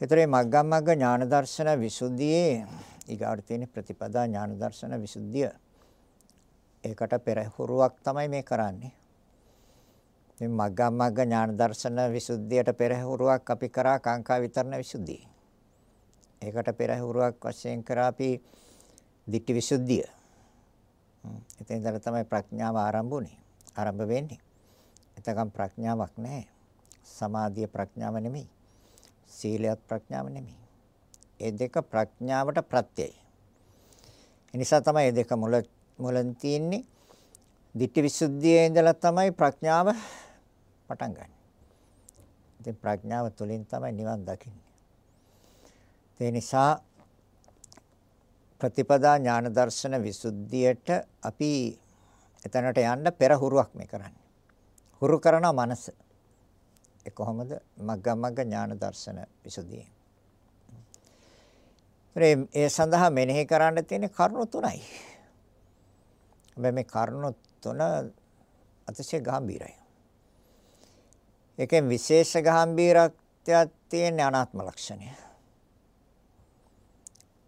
ඒතරේ මග්ගමග්ග ඥාන දර්ශන විසුද්ධියේ ඊගාට තියෙන ප්‍රතිපදා ඥාන දර්ශන විසුද්ධිය. ඒකට පෙරහුරුවක් තමයි මේ කරන්නේ. මේ මග්ගමග්ග ඥාන දර්ශන විසුද්ධියට පෙරහුරුවක් අපි කරා කාංකා විතරණ විසුද්ධිය. ඒකට පෙරහුරුවක් වශයෙන් කරා අපි ditthi විසුද්ධිය. එතෙන් ඉඳලා තමයි ප්‍රඥාව ආරම්භ වුනේ. ආරම්භ වෙන්නේ. එතකම් ප්‍රඥාවක් නැහැ. සමාධිය ප්‍රඥාව නෙමෙයි. සීලයත් ප්‍රඥාව නෙමෙයි. ඒ දෙක ප්‍රඥාවට ප්‍රත්‍යයයි. ඒ නිසා තමයි මේ දෙක මුල මුලින් තියෙන්නේ. ditthi visuddhiයේ ඉඳලා තමයි ප්‍රඥාව පටන් ගන්න. ඉතින් ප්‍රඥාව තුළින් තමයි නිවන් දකින්නේ. ඒ නිසා ප්‍රතිපදා ඥාන දර්ශන විසුද්ධියට අපි එතනට යන්න පෙරහුරුවක් මේ කරන්නේ. හුරු කරන මනස. ඒ කොහොමද? මග්ගමග්ග ඥාන දර්ශන විසුද්ධිය. ඒ සඳහා මෙනෙහි කරන්න තියෙන කරුණු තුනයි. හැබැයි මේ කරුණු තුන අතිශය ගැඹීරයි. ඒකෙන් විශේෂ ගැඹීරත්වයක් තියෙන අනාත්ම ලක්ෂණය.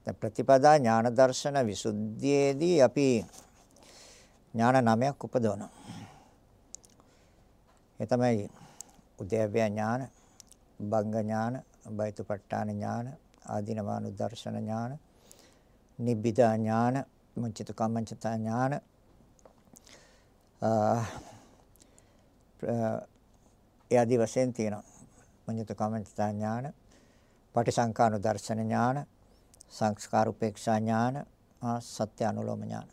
දැන් ප්‍රතිපදා ඥාන දර්ශන විසුද්ධියේදී අපි ඥාන නමයක් උපදවනවා. ඒ තමයි උද්‍යව්‍ය ඥාන, බංග ඥාන, බයිතුපට්ඨාන ඥාන, ආධිනවානුදර්ශන ඥාන, නිබ්බිදා ඥාන, මුංචිත කම්මංචත ඥාන, ඒ ආදි වශයෙන් තියෙනවා. මුංචිත කම්මංචත ඥාන, පටිසංකානුදර්ශන ඥාන, සංස්කාර උපේක්ෂා ඥාන, සත්‍ය අනුලෝම ඥාන.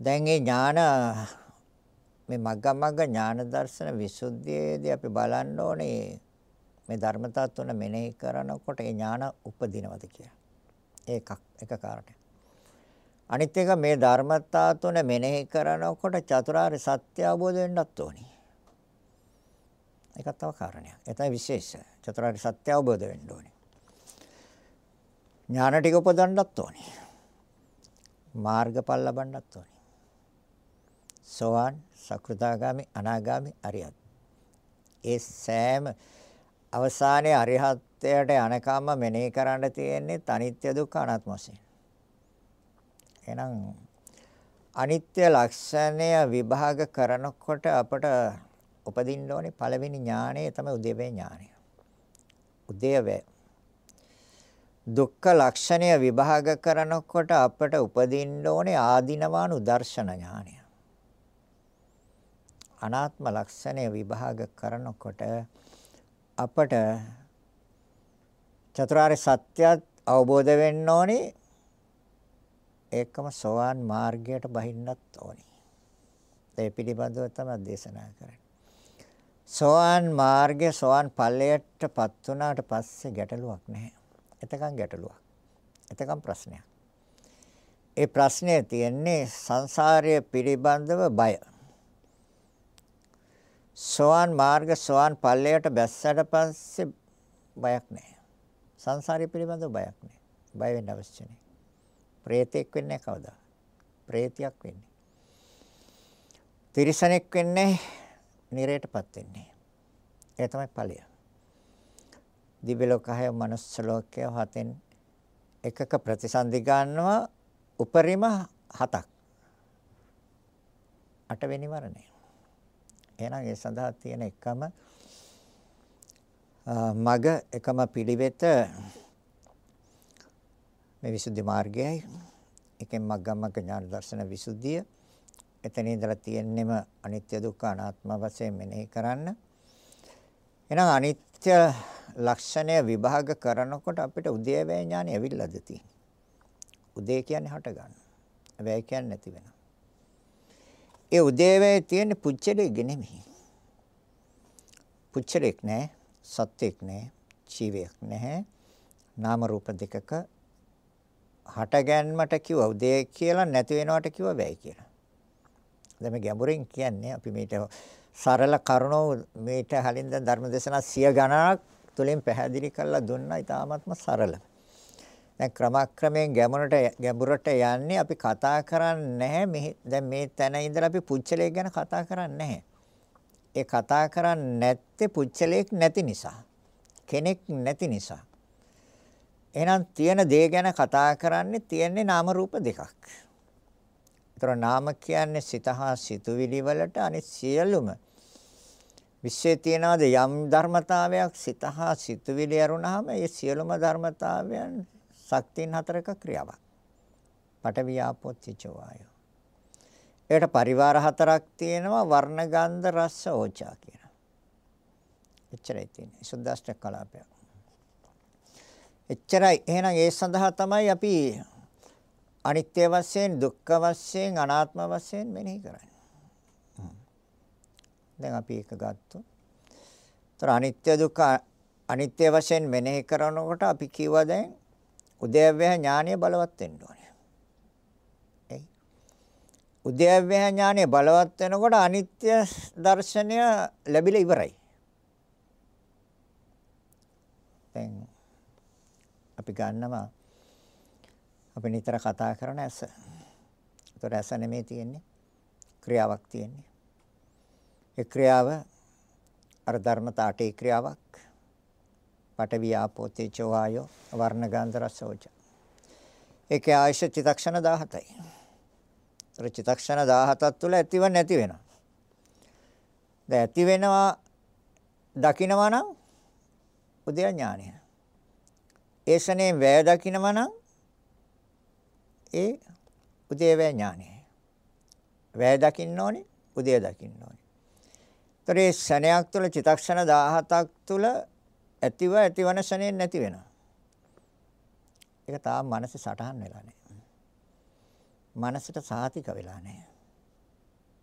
දැන් මේ ඥාන මේ මග්ගමග්ග ඥාන දර්ශන විසුද්ධියේදී අපි බලන්න ඕනේ මේ ධර්මතා තුන මෙනෙහි කරනකොට ඒ ඥාන උපදිනවද කියලා. ඒකක් එක කාරණයක්. අනිත් එක මේ ධර්මතා තුන මෙනෙහි කරනකොට චතුරාර්ය සත්‍ය අවබෝධ වෙන්නත් ඕනේ. ඒකත් තව කාරණයක්. ඒ තමයි විශේෂ. චතුරාර්ය සත්‍ය අවබෝධ වෙන්න ඕනේ. ඥාන ටික උපදවන්නත් ඕනේ. මාර්ගඵල ලබන්නත් ඕනේ. සෝවාන්, සකෘදාගාමි, අනාගාමි, අරියත්. ඒ සෑම අවසානයේ අරිහත්ත්වයට යනකම්ම මෙනෙහි කරන්න තියෙන්නේ අනිත්‍ය දුක්ඛ අනාත්ම වශයෙන්. එහෙනම් අනිත්‍ය ලක්ෂණය විභාග කරනකොට අපට උපදින්න ඕනේ පළවෙනි ඥානය තමයි උදේවේ ඥානය. උදේවේ දුක්ඛ ලක්ෂණය විභාග කරනකොට අපට උපදින්න ඕනේ ආධිනවානු දර්ශන ඥානය. අනාත්ම ලක්ෂණය විභාග කරනකොට අපට චතුරාර්ය සත්‍යත් අවබෝධ වෙන්න ඕනේ ඒකම සෝවාන් මාර්ගයට බහින්නත් ඕනේ. ඒ පිළිබඳව තමයි දේශනා කරන්නේ. සෝවාන් මාර්ගය සෝවාන් ඵලයටපත් වුණාට පස්සේ ගැටලුවක් නැහැ. එතකන් ගැටලුවක්. එතකන් ප්‍රශ්නයක්. ඒ ප්‍රශ්නය තියෙන්නේ සංසාරය පිළිබඳව බය. සෝවාන් මාර්ග සෝවාන් ඵලයට බැස්සට පස්සේ බයක් නැහැ. සංසාරය පිළිබඳව බයක් නැහැ. බය වෙන්න අවශ්‍ය නැහැ. ප්‍රේතෙක් වෙන්නේ කවදා? ප්‍රේතියක් වෙන්නේ. තිරිසනෙක් වෙන්නේ නිරේටපත් වෙන්නේ. ඒ තමයි ඵලය. දිව්‍ය ලෝකය මනුස්ස ලෝකය හතෙන් එකක ප්‍රතිසන්දි ගන්නවා උපරිම හතක්. අටවෙනි වරණය. එහෙනම් ඒ සඳහා තියෙන එකම මග එකම පිළිවෙත මේ විසුද්ධි මාර්ගයයි. එකෙන් මග්ගමග්ග ඥාන දර්ශන විසුද්ධිය. එතන ඉඳලා තියෙන්නෙම අනිත්‍ය දුක්ඛ අනාත්ම වශයෙන් මෙනෙහි කරන්න. එහෙනම් අනිත්‍ය ලක්ෂණය විභාග කරනකොට අපිට උදේවැය ඥානෙ ඇවිල්ලාද තියෙන්නේ. උදේ කියන්නේ හට ගන්න. වැය කියන්නේ නැති වෙනවා. ඒ උදේවේ තියෙන පුච්චලෙක් නෙමෙයි. පුච්චලෙක් නෑ, සත්වෙක් නෑ, ජීවයක් නැහැ. නාම රූප දෙකක හට ගැනීමට කිව්ව උදේ කියලා නැති වෙනවට කිව්ව වැයි කියලා. දැන් මේ ගැඹුරින් කියන්නේ අපි මේට සරල කරුණෝ මේට හලින් දැන් ධර්මදේශනා සිය ගණනක් තුලින් පැහැදිලි කරලා දුන්නා. ඊටාත්ම සරලව. දැන් ක්‍රමක්‍රමයෙන් ගැඹුරට ගැඹුරට යන්නේ අපි කතා කරන්නේ නැහැ මේ දැන් මේ තැන ඉඳලා අපි පුච්චලයක් ගැන කතා කරන්නේ නැහැ. ඒ කතා කරන්නේ නැත්තේ පුච්චලයක් නැති නිසා. කෙනෙක් නැති නිසා. එහෙනම් තියෙන දේ ගැන කතා කරන්නේ තියෙන්නේ නාම රූප දෙකක්. ඒතර නාම කියන්නේ සිත හා සිතුවිලි වලට අනිත් සියලුම විශ්වයේ තියනවාද යම් ධර්මතාවයක් සිත හා සිතුවිලි ඇරුණාම ඒ සියලුම ධර්මතාවයන් ශක්තියන් හතරක ක්‍රියාවක්. පඨවි ආපෝ තේජෝ වායෝ. ඒකට පරිවාර හතරක් තියෙනවා වර්ණ ගන්ධ රස ඕජා කියන. එච්චරයි තියෙන්නේ. සුද්දාෂ්ටක කලාපය. එච්චරයි. එහෙනම් ඒ සඳහා තමයි අපි අනිත්‍ය වශයෙන්, දුක්ඛ වශයෙන්, අනාත්ම වශයෙන් මෙනෙහි කරන්නේ. දැන් අපි ඒක ගත්තොත්. ତර අනිත්‍ය දුක්ඛ අනිත්‍ය වශයෙන් මෙනෙහි කරනකොට අපි කිව්වා දැන් උදේව්‍ය ඥානය බලවත් වෙන්න ඕනේ. එයි. උදේව්‍ය ඥානය බලවත් වෙනකොට අනිත්‍ය දර්ශනය ලැබිලා ඉවරයි. දැන් අපි ගන්නවා අපි නිතර කතා කරන ඇස. ඒතර ඇස නෙමෙයි තියෙන්නේ. ක්‍රියාවක් තියෙන්නේ. ඒ ක්‍රියාව අර ධර්මතා අටේ ක්‍රියාවක්. පඨවි ආපෝ තේජෝ වායෝ වර්ණ ගන්ධ රස ඕජ. ඒකේ ආයශ චිතක්ෂණ 17යි. ඒතර චිතක්ෂණ 17ක් තුළ ඇතිව නැති වෙනවා. දැන් ඇති වෙනවා දකින්නවා නම් උදය ඥානය. ඒ ශනේ වැය දකින්නවා නම් ඒ උදේවැය ඥානය. වැය දකින්න ඕනේ උදේ දකින්න ඕනේ. ඒතර ඒ ශනයක් තුළ චිතක්ෂණ 17ක් තුළ ඇතිව ඇතිවන ශනේ නැති වෙනවා. ඒක තාම මනසේ සටහන් වෙලා නැහැ. මනසට සාතික වෙලා නැහැ.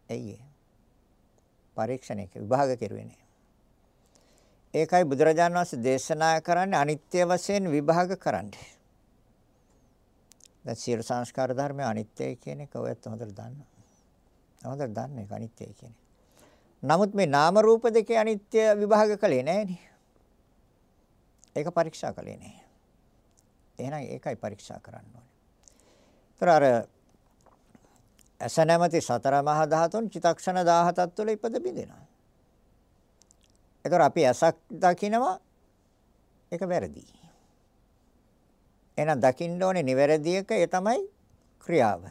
ඇයි ඒ? පරීක්ෂණයක විභාග කෙරුවේ නැහැ. ඒකයි බුදුරජාණන් වහන්සේ දේශනා කරන්නේ අනිත්‍ය වශයෙන් විභාග කරන්නේ. දැන් සියලු සංස්කාර ධර්ම අනිත්‍යයි කියන එක ඔයත් හොඳට දන්නවා. හොඳට දන්නේ ඒක අනිත්‍යයි කියන නමුත් මේ නාම රූප දෙකේ අනිත්‍ය විභාග කළේ නැහෙනි. ඒක පරීක්ෂා කළේ නැහැ. එහෙනම් ඒකයි පරීක්ෂා කරන්න ඕනේ. ඒතර අර ඇස නැමැති සතර මහා ධාතුන් චිතක්ෂණ 17ක් තුළ ඉපද බිඳෙනවා. ඒතර අපි ඇසක් දකිනවා ඒක වැරදි. එහෙනම් දකින්න ඕනේ නිවැරදි එක ඒ තමයි ක්‍රියාව.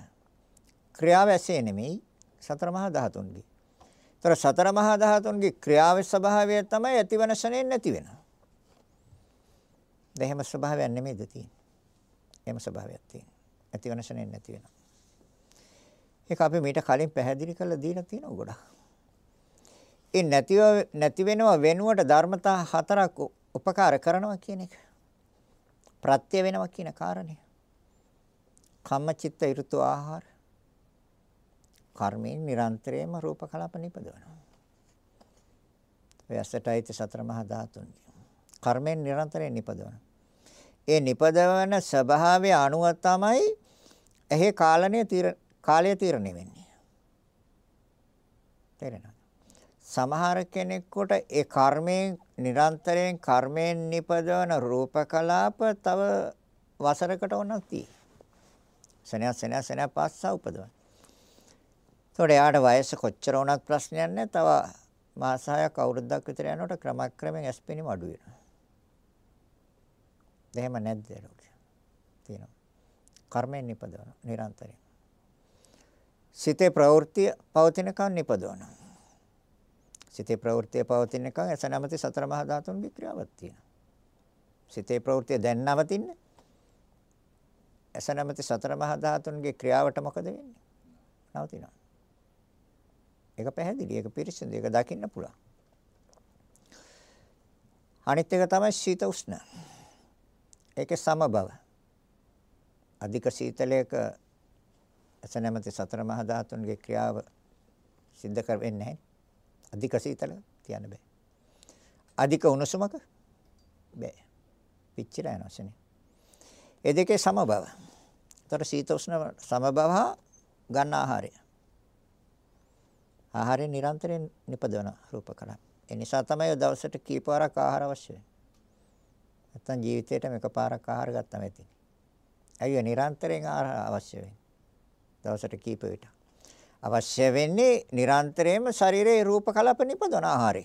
ක්‍රියාව ඇසේ නෙමෙයි සතර මහා ධාතුන්ගේ. ඒතර සතර මහා ධාතුන්ගේ ක්‍රියාවේ ස්වභාවය තමයි ඇතිවන ශරණෙන් නැති වෙනවා. දෙහෙම ස්වභාවයක් නෙමෙයිද තියෙන්නේ. එහෙම ස්වභාවයක් තියෙනවා. ඇතිවන ශරණෙන් නැති වෙනවා. ඒක අපි මීට කලින් පැහැදිලි කරලා දීලා තියෙනවා ගොඩක්. ඒ නැතිව නැති වෙනවා වෙනුවට ධර්මතා හතරක් උපකාර කරනවා කියන එක. ප්‍රත්‍ය වෙනවා කියන කාරණය. කම්මචිත්ත ඍතු ආහාර කර්මයෙන් නිරන්තරයෙන්ම රූප කලාප නිපදවනවා. වැසටයිත සතර මහා ධාතුන්ගේ. කර්මයෙන් නිරන්තරයෙන් නිපදවනවා. ඒ නිපදවන ස්වභාවය අනුව තමයි එහි කාලණය තීර කාලය තීරණය වෙන්නේ. තේරෙනවද? සමහර කෙනෙකුට ඒ කර්මයෙන් නිරන්තරයෙන් කර්මයෙන් නිපදවන රූප කලාප තව වසරකට වුණක් තියෙයි. සෙනහ සෙනහ සෙනහ පස්ස උපදවන. ඒතකොට එයාට වයස කොච්චර වුණත් ප්‍රශ්නයක් නැහැ. තව මාස 6ක් අවුරුද්දක් විතර යනකොට ක්‍රමක්‍රමයෙන් ඇස්පෙනීම අඩු වෙනවා. එහෙම නැද්ද ලෝකෙ? තියෙනවා. කර්මයෙන් නිපදවන නිරන්තරයෙන්. සිතේ ප්‍රවෘත්ති පවතිනකන් නිපදවනවා. සිතේ ප්‍රවෘත්තිය පවතින එක ඇස නැමැති සතර මහා ධාතුන්ගේ ක්‍රියාවක් තියෙනවා. සිතේ ප්‍රවෘත්තිය දැන් නවතින්නේ. ඇස නැමැති සතර මහා ධාතුන්ගේ ක්‍රියාවට මොකද වෙන්නේ? නවතිනවා. ඒක පැහැදිලි. ඒක පිරිසිදු. ඒක දකින්න පුළුවන්. අනිත් එක තමයි සීත උෂ්ණ. ඒකේ සමබව. අධික සීතලයක ඇස නැමැති සතර මහා ධාතුන්ගේ ක්‍රියාව සිද්ධ කර වෙන්නේ නැහැ. අධික සීතල තියන්න බෑ. අධික උණුසුමක බෑ. පිච්චිලා යනවා ශනේ. ඒ දෙකේ සමබව. ඒතර සීත උෂ්ණ සමබව ගන්න ආහාරය. ආහාරය නිරන්තරයෙන් නිපදවන රූප කලාප. ඒ නිසා තමයි දවසට කීපාරක් ආහාර අවශ්‍ය වෙන්නේ. නැත්තම් ජීවිතේටම එකපාරක් ආහාර ගත්තම ඇති. ඇයි නිරන්තරයෙන් ආහාර අවශ්‍ය වෙන්නේ? දවසට කීප විට. අවශ්‍ය වෙන්නේ නිරන්තරයෙන්ම ශරීරයේ රූප කලාප නිපදවන ආහාරය.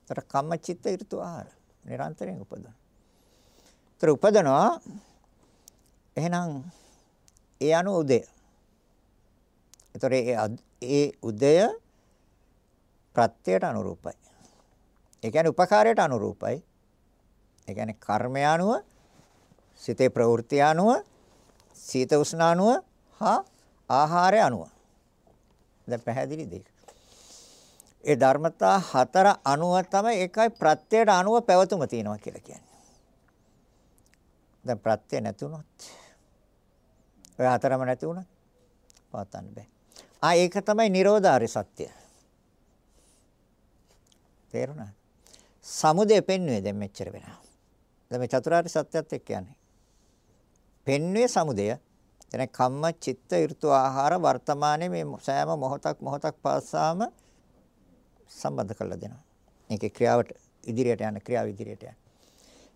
ඒතර කම්මචිත්ත ඍතු ආහාර. නිරන්තරයෙන් උපදිනවා. ඒතර උපදනවා එහෙනම් ඒ අනු උදය. ඒතර ඒ උදය ප්‍රත්‍යයට අනුරූපයි. ඒ කියන්නේ උපකාරයට අනුරූපයි. ඒ කියන්නේ කර්මය අනුව සිතේ ප්‍රවෘත්ති අනුව සීත උෂ්ණ අනුව හා ආහාරය අනුව. දැන් පැහැදිලිද ඒක? ඒ ධර්මතා හතර අනුව තමයි ඒකයි ප්‍රත්‍යයට අනුව පැවතුම තියෙනවා කියලා කියන්නේ. දැන් ප්‍රත්‍ය නැතුනොත් ඔය හතරම නැති වුණා පවත්න්න බෑ. ආ ඒක තමයි Nirodhari සත්‍ය. තේරුණා? සමුදය පෙන්වුවේ දැන් මෙච්චර වෙනවා. දැන් මේ චතුරාර්ය සත්‍යයත් එක්ක යන්නේ. පෙන්වුවේ සමුදය. එතන කම්ම චිත්ත ඍතු ආහාර වර්තමානයේ මේ සෑම මොහොතක් මොහොතක් පාසාම සම්බන්ධ කරලා දෙනවා. මේකේ ක්‍රියාවට ඉදිරියට යන ක්‍රියාව ඉදිරියට යන.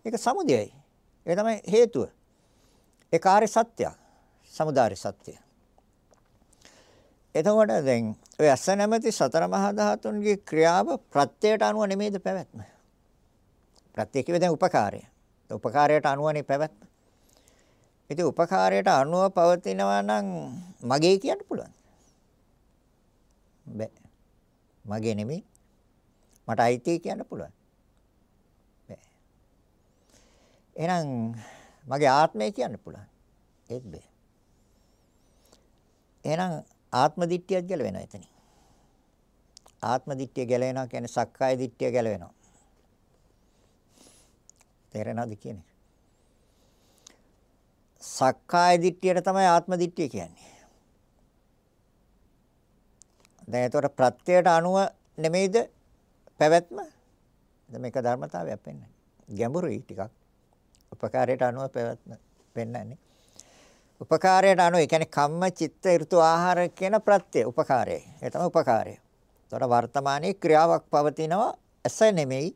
ඒක සමුදයයි. ඒ තමයි හේතුව. ඒ කාර්ය සත්‍යය. සමුදාය සත්‍යය. එතකොට දැන් ඔය අස නැමැති සතර මහා ධාතුන්ගේ ක්‍රියාව ප්‍රත්‍යයට අනුව නෙමෙයිද පැවැත්ම. ප්‍රත්‍ය කිව්වේ දැන් උපකාරය. උපකාරයට අනුවනේ පැවැත්ම. ඉතින් උපකාරයට අනුව පවතිනවා නම් මගේ කියන්න පුළුවන්. බෑ. මගේ නෙමෙයි. මට අයිති කියන්න පුළුවන්. බෑ. එහෙනම් මගේ ආත්මය කියන්න පුළුවන්. ඒත් බෑ. එහෙනම් ආත්ම දිට්ඨියත් ගැලවෙනවා එතනින්. ආත්ම දිට්ඨිය ගැලවෙනවා කියන්නේ සක්කාය දිට්ඨිය ගැලවෙනවා. තේරෙනවද කියන්නේ? සක්කාය දිට්ඨියට තමයි ආත්ම දිට්ඨිය කියන්නේ. දැන් ඒතකොට ප්‍රත්‍යයට අනුව නෙමෙයිද පැවැත්ම? දැන් මේක ධර්මතාවයක් වෙන්නේ. ගැඹුරුයි ටිකක්. උපකාරයට අනුව පැවැත්ම වෙන්නන්නේ. උපකාරයට අනුව ඒ කියන්නේ කම්ම චිත්ත ඍතු ආහාර කියන ප්‍රත්‍ය උපකාරයයි. ඒ තමයි උපකාරය. ඒතකොට වර්තමානයේ ක්‍රියාවක් පවතිනවා ඇස නෙමෙයි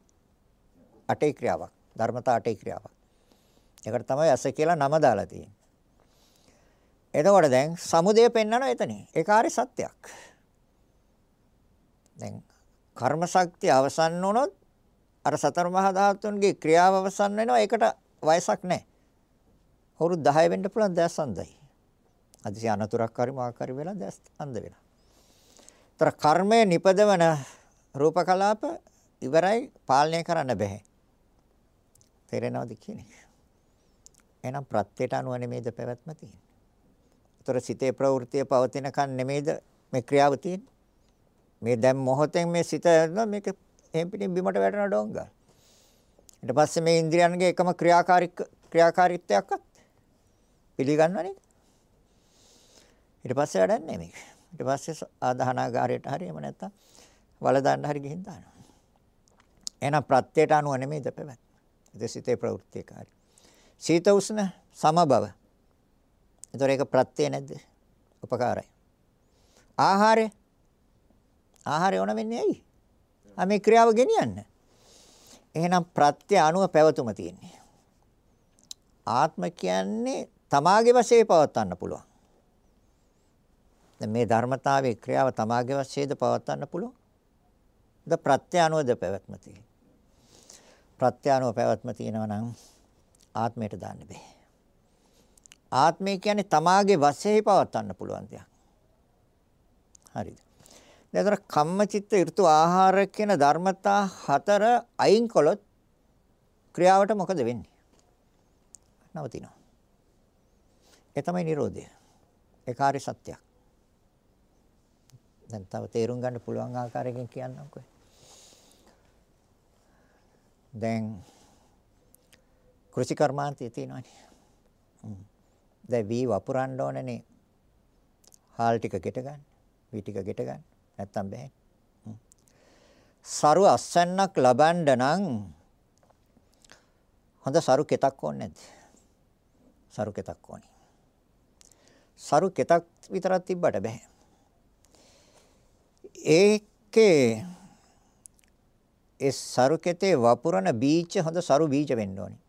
අටේ ක්‍රියාවක්. ධර්මතා අටේ ක්‍රියාවක්. ඒකට තමයි ඇස කියලා නම දාලා තියෙන්නේ. එතකොට දැන් සමුදය පෙන්වනවා එතනින්. ඒ කාර්ය සත්‍යයක්. දැන් කර්ම ශක්තිය අවසන් වුණොත් අර සතර මහා ධාතුන්ගේ ක්‍රියාව අවසන් වෙනවා. ඒකට වයසක් නැහැ. අවුරුදු 10 වෙන්න පුළුවන් දැස් අන්ධයි. අදිසි අනතුරක් හරි මොකක් හරි වෙලා දැස් අන්ධ වෙනවා. ତර කර්මය නිපදවන රූප කලාප ඉවරයි පාලනය කරන්න බෑ. තේරෙනවද කියන්නේ? එහෙනම් ප්‍රත්‍යයට අනුව නෙමෙයිද පැවැත්ම තියෙන්නේ. ତර සිතේ ප්‍රවෘත්තිය පවතිනකන් නෙමෙයිද මේ ක්‍රියාව තියෙන්නේ. මේ දැන් මොහොතෙන් මේ සිත මේක එහෙම් පිටින් බිමට වැටෙන ඩොංගල්. ඊට පස්සේ මේ ඉන්ද්‍රියන්ගේ එකම ක්‍රියාකාරීක ක්‍රියාකාරීත්වයක්වත් පිළිගන්නව නේද? ඊට පස්සේ වැඩක් නැහැ මේක. ඊට පස්සේ ආදාහනාගාරයට හරි එහෙම නැත්නම් වල දාන්න හරි ගිහින් දානවා. එහෙනම් ප්‍රත්‍යයට අනුව නෙමෙයිද පැවැත්. ඒ සිතේ ප්‍රවෘත්තිකාරී. සීත උෂ්ණ සමබව. ඒතොර ඒක ප්‍රත්‍ය නැද්ද? උපකාරයි. ආහාරය ආහාරය ඕන වෙන්නේ ඇයි? ආ මේ ක්‍රියාව ගෙනියන්න. එහෙනම් ප්‍රත්‍ය අනුව පැවතුම තියෙන්නේ. ආත්ම කියන්නේ තමාගේ වශයෙන් පවත්වන්න පුළුවන්. දැන් මේ ධර්මතාවයේ ක්‍රියාව තමාගේ වශයෙන්ද පවත්වන්න පුළුවන්. ද ප්‍රත්‍ය අනුවද පැවැත්ම තියෙන්නේ. ප්‍රත්‍ය අනුව පැවැත්ම තියෙනවා නම් ආත්මයට දාන්න බෑ. ආත්මය කියන්නේ තමාගේ වශයෙන් පවත්වන්න පුළුවන් දෙයක්. හරිද? දැන් කම්මචිත්ත ඍතු ආහාර කියන ධර්මතා හතර අයින් කළොත් ක්‍රියාවට මොකද වෙන්නේ? නවතිනවා. ඒ තමයි Nirodha. ඒ කාර්ය සත්‍යයක්. දැන් තව තේරුම් ගන්න පුළුවන් ආකාරයකින් කියන්නම්කෝ. දැන් කෘෂි කර්මාන්තය තියෙනවානේ. දැන් වී වපුරන්න ඕනනේ. හාල් ටික ගෙට ගන්න. වී ටික ගෙට ගන්න. නැත්තම් බෑ. සරු අස්වැන්නක් ලබන්න නම් හොඳ සරු කෙතක් ඕනේ නැද්ද? සරු කෙතක් ඕනේ. සරු කෙතක් විතරක් තිබ්බට බෑ. ඒකේ ඒ සරු කෙතේ වපුරන බීජ හොඳ සරු බීජ වෙන්න ඕනේ.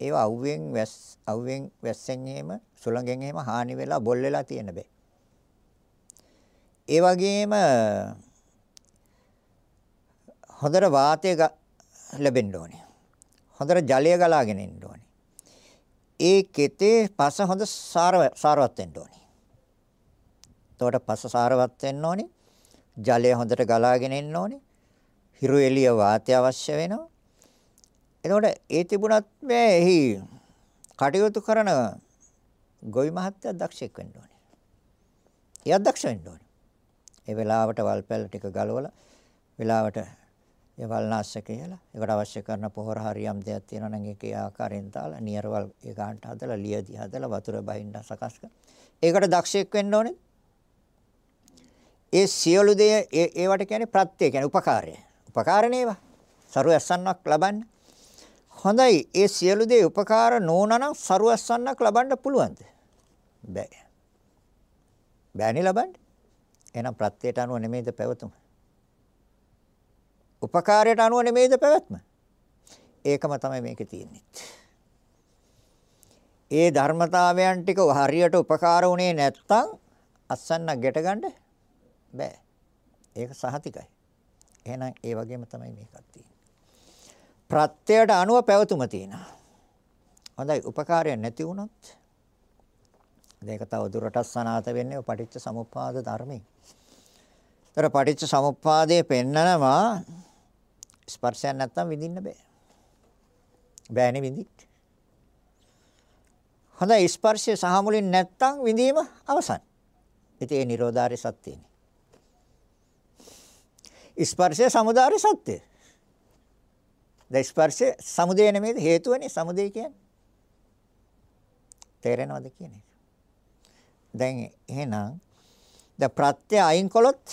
ඒවා අවුවෙන් වැස් අවුවෙන් වැස්සෙන් එහෙම සුළඟෙන් එහෙම හානි වෙලා බොල් වෙලා තියෙන බෑ. ඒ වගේම හොඳට වාතය ලැබෙන්න ඕනේ. හොඳට ජලය ගලාගෙන ඉන්න ඕනේ. ඒ කෙතේ පස හොඳ සාරවත් වෙන්න ඕනේ. එතකොට පස සාරවත් වෙන්න ඕනේ. ජලය හොඳට ගලාගෙන එන්න ඕනේ. හිරු එළිය වාතය අවශ්‍ය වෙනවා. එතකොට ඒ තිබුණත් මේ එහි කටයුතු කරන ගොවි මහත්තයා දක්ෂෙක් වෙන්න ඕනේ. එයා දක්ෂ වෙන්න ඕනේ. ඒ වෙලාවට වල් පැල ටික ගලවලා වෙලාවට ඒ වල්නාශක කියලා ඒකට අවශ්‍ය කරන පොහොර හරියම් දෙයක් තියෙනවා නම් ඒකේ ආකාරයෙන් දාලා නියරවල් ඒ ගන්නට හදලා ලියදි හදලා වතුර බහින්න සකස් කර. ඒකට දක්ෂයෙක් වෙන්න ඕනේ. ඒ සියලු දේ ඒවට කියන්නේ ප්‍රත්‍ය කියන්නේ උපකාරය. උපකාරණේවා. සරු ඇස්සන්නක් ලබන්න. හොඳයි. ඒ සියලු දේ උපකාර නොවනනම් සරු ඇස්සන්නක් ලබන්න පුළුවන්ද? බෑ. බෑනේ ලබන්න. එහෙනම් ප්‍රත්‍යයට අනුව නෙමෙයිද පැවතුම? උපකාරයට අනුව නෙමෙයිද පැවැත්ම? ඒකම තමයි මේකේ තියෙන්නේ. ඒ ධර්මතාවයන් ටික හරියට උපකාර වුණේ නැත්නම් අස්සන්න ගැට ගන්න බෑ. ඒක සහතිකයි. එහෙනම් ඒ වගේම තමයි මේකත් තියෙන්නේ. ප්‍රත්‍යයට අනුව පැවතුම තියෙනවා. හොඳයි උපකාරය නැති වුණොත් මේක තව දුරටත් සනාත වෙන්නේ පටිච්ච සමුප්පාද ධර්මයේ. ତර පටිච්ච සමුප්පාදයේ පෙන්නනවා ස්පර්ශයක් නැත්තම් විඳින්න බෑ. බෑනේ විඳින්න. හොඳයි ස්පර්ශය සහ මුලින් නැත්තම් විඳීම අවසන්. ඉතින් ඒ නිරෝධාරය සත්‍යනේ. ස්පර්ශය සමුදාය සත්‍යය. ද ස්පර්ශය සමුදය නෙමෙයිද හේතුවනේ සමුදය කියන්නේ. තේරෙනවද කියන්නේ? දැන් එහෙනම් ද ප්‍රත්‍ය අයින් කළොත්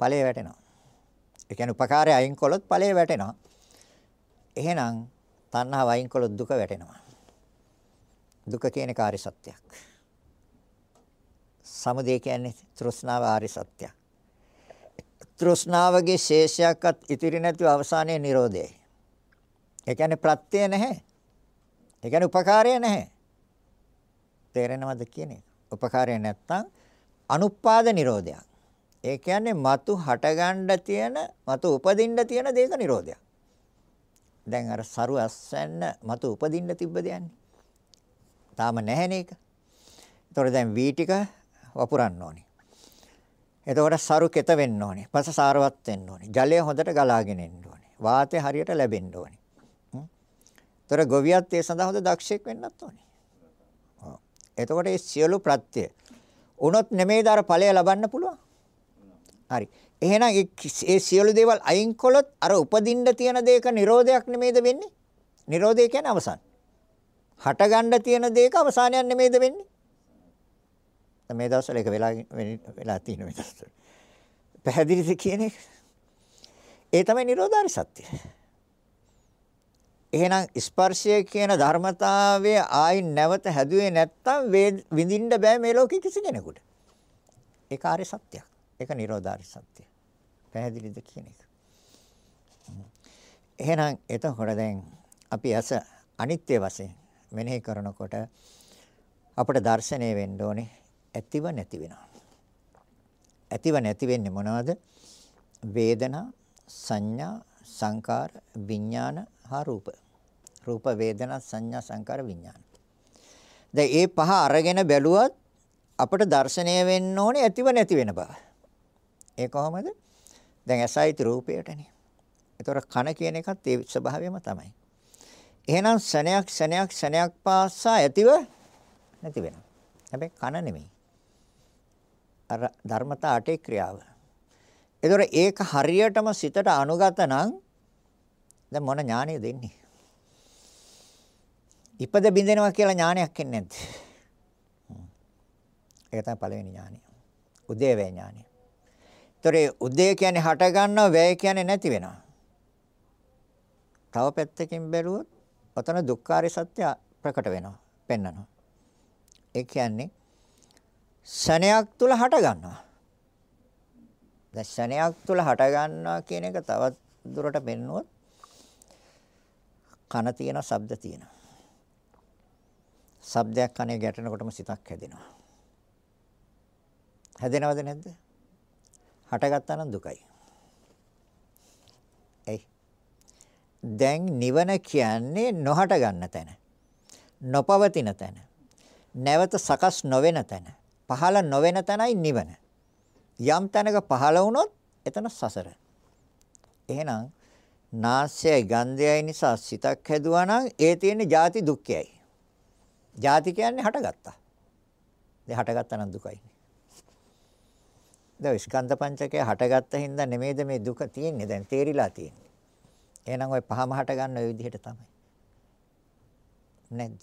ඵලය වැටෙනවා. ඒ කියන්නේ උපකාරය අයින් කළොත් ඵලය වැටෙනවා. එහෙනම් තණ්හාව අයින් කළොත් දුක වැටෙනවා. දුක කියන්නේ කාර්ය සත්‍යයක්. සමුදය කියන්නේ තෘෂ්ණාව ආර්ය සත්‍යයක්. තෘෂ්ණාවගේ ශේෂයක්වත් ඉතිරි නැතිව අවසානයේ Nirodhayi. ඒ කියන්නේ ප්‍රත්‍ය නැහැ. ඒ කියන්නේ උපකාරය නැහැ. තේරෙනවද කියන්නේ? උපකාරය නැත්තම් අනුපාද Nirodhayak. ඒ කියන්නේ మతు හටගන්න තියෙන, మతు උපදින්න තියෙන දේක Nirodhayak. දැන් අර සරු අස්වැන්න මතු උපදින්න තිබ්බ දෙයන්නේ. තාම නැහැනේ ඒක. ඒතකොට දැන් වී ටික වපුරන්න ඕනේ. එතකොට සරු කෙත වෙන්න ඕනේ. පස සාරවත් වෙන්න ඕනේ. ජලය හොඳට ගලාගෙන එන්න ඕනේ. වාතය හරියට ලැබෙන්න ඕනේ. ඒතර ගොවියත් ඒ සඳහා හොඳ දක්ෂයෙක් වෙන්නත් ඕනේ. එතකොට මේ සියලු ප්‍රත්‍ය උනොත් නෙමෙයිද අර ඵලය ලබන්න පුළුවන්. හරි. එහෙනම් ඒ සියලු දේවල් අයින් කළොත් අර උපදින්න තියෙන දේක නිරෝධයක් නෙමෙයිද වෙන්නේ? නිරෝධය කියන්නේ අවසන්. හටගන්න තියෙන දේක අවසානයක් නෙමෙයිද වෙන්නේ? මේ දවස්වල ඒක වෙලා වෙලා තියෙන මේ දවස්වල. පැහැදිලිද කියන එක? ඒ තමයි නිරෝධාරි සත්‍ය. එහෙනම් ස්පර්ශය කියන ධර්මතාවය ආයින් නැවත හැදුවේ නැත්තම් විඳින්න බෑ මේ ලෝකෙ කිසි කෙනෙකුට. ඒක ආර්ය සත්‍යයක්. ඒක නිරෝධාරි සත්‍යය. පැහැදිලිද කියන එක. එහෙනම් එතකොට දැන් අපි ඇස අනිත්‍ය වශයෙන් මෙනෙහි කරනකොට අපට දැర్శණය වෙන්න ඕනේ ඇතිව නැති වෙනවා. ඇතිව නැති වෙන්නේ මොනවද? වේදනා, සංඥා, සංකාර, විඥාන හා රූප. රූප, වේදනා, සංඥා, සංකාර, විඥාන. දැන් මේ පහ අරගෙන බැලුවත් අපට දැర్శණය වෙන්න ඕනේ ඇතිව නැති වෙන බව. ඒ කොහොමද? දැන් ඇසයිති රූපයටනේ. ඒතර කන කියන එකත් ඒ ස්වභාවයම තමයි. එහෙනම් ශනයක් ශනයක් ශනයක් පාසා ඇතිව නැති වෙනවා. හැබැයි කන නෙමෙයි. අර ධර්මතා අටේ ක්‍රියාව. ඒතොර ඒක හරියටම සිතට අනුගත නම් දැන් මොන ඥානය දෙන්නේ? ඉපද බින්දෙනවා කියලා ඥානයක් එන්නේ නැද්ද? ඒක තමයි පළවෙනි ඥානය. උදේවේ ඥානය. ඒතොර උදේ කියන්නේ හට ගන්නවා, වැය කියන්නේ නැති වෙනවා. තව පැත්තකින් බැලුවොත් ඔතන දුක්ඛාරය සත්‍ය ප්‍රකට වෙනවා, පෙන්වනවා. ඒ කියන්නේ ශනයක් තුල හට ගන්නවා. දැන් ශනයක් තුල හට ගන්නවා කියන එක තවත් දුරට පෙන්නුවොත් කන තියෙන ශබ්ද තියෙනවා. ශබ්දයක් කනේ ගැටෙනකොටම සිතක් හැදෙනවා. හැදෙනවද නැද්ද? හටගත්තා නම් දුකයි. එයි. දැන් නිවන කියන්නේ නොහට ගන්න තැන. නොපවතින තැන. නැවත සකස් නොවන තැන. පහළ නොවන තැනයි නිවන. යම් තැනක පහළ වුණොත් එතන සසර. එහෙනම් නාසයයි ගන්ධයයි නිසා සිතක් හැදුවා නම් ඒ තියෙන්නේ ජාති දුක්ඛයයි. ජාති කියන්නේ හටගත්තා. දැන් හටගත්තා නම් දුකයි. දැන් ස්කන්ධ පංචකය හටගත්ත හින්දා නෙමෙයිද මේ දුක තියෙන්නේ දැන් තේරිලා තියෙන්නේ. එහෙනම් ওই පහම හට ගන්න ওই විදිහට තමයි. නැද්ද?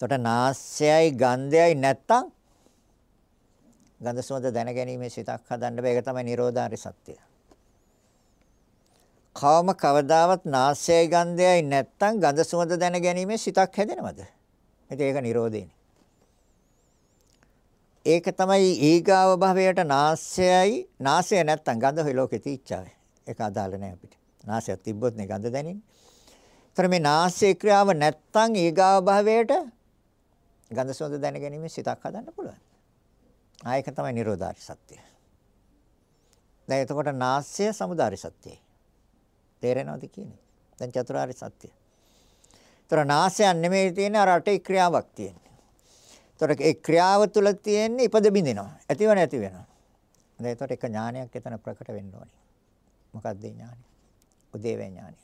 එතකොට නාස්යයි ගන්ධයයි නැත්තම් ගන්ධ සුවඳ දැනගැනීමේ සිතක් හදන්න බෑ. ඒක තමයි Nirodhari සත්‍යය. කවම කවදාවත් නාස්යයි ගන්ධයයි නැත්තම් ගන්ධ සුවඳ දැනගැනීමේ සිතක් හැදෙනවද? ඉතින් ඒක Nirodheනේ. ඒක තමයි ඊගාව භවයට නාස්යයි නාසය නැත්තම් ගඳ හොය ලෝකෙ තීච්චාවේ. ඒක අදාළ නැහැ අපිට. නාසයක් තිබ්බොත් නේ ගඳ දැනෙන්නේ. ඒතර මේ නාසයේ ක්‍රියාව නැත්තම් ඊගාව භවයට ගඳ සුවඳ දැනගැනීමේ සිතක් හදන්න පුළුවන්. ආයක තමයි Nirodhari සත්‍යය. දැන් එතකොට නාස්‍ය සමුදාරි සත්‍යයි. තේරෙනවද කියන්නේ? දැන් චතුරාර්ය සත්‍යය. ඒතර නාසයක් නෙමෙයි තියෙන්නේ අර අටේ ක්‍රියාවක් තියෙන්නේ. ඒතර ඒ ක්‍රියාව තුළ තියෙන්නේ ඉපද බින්දිනවා. ඇතිව නැති වෙනවා. දැන් ඒතර එක ඥානයක් එතන ප්‍රකට වෙන්න ඕනේ. මොකක්ද ඒ ඥානය? උදේවේ ඥානය.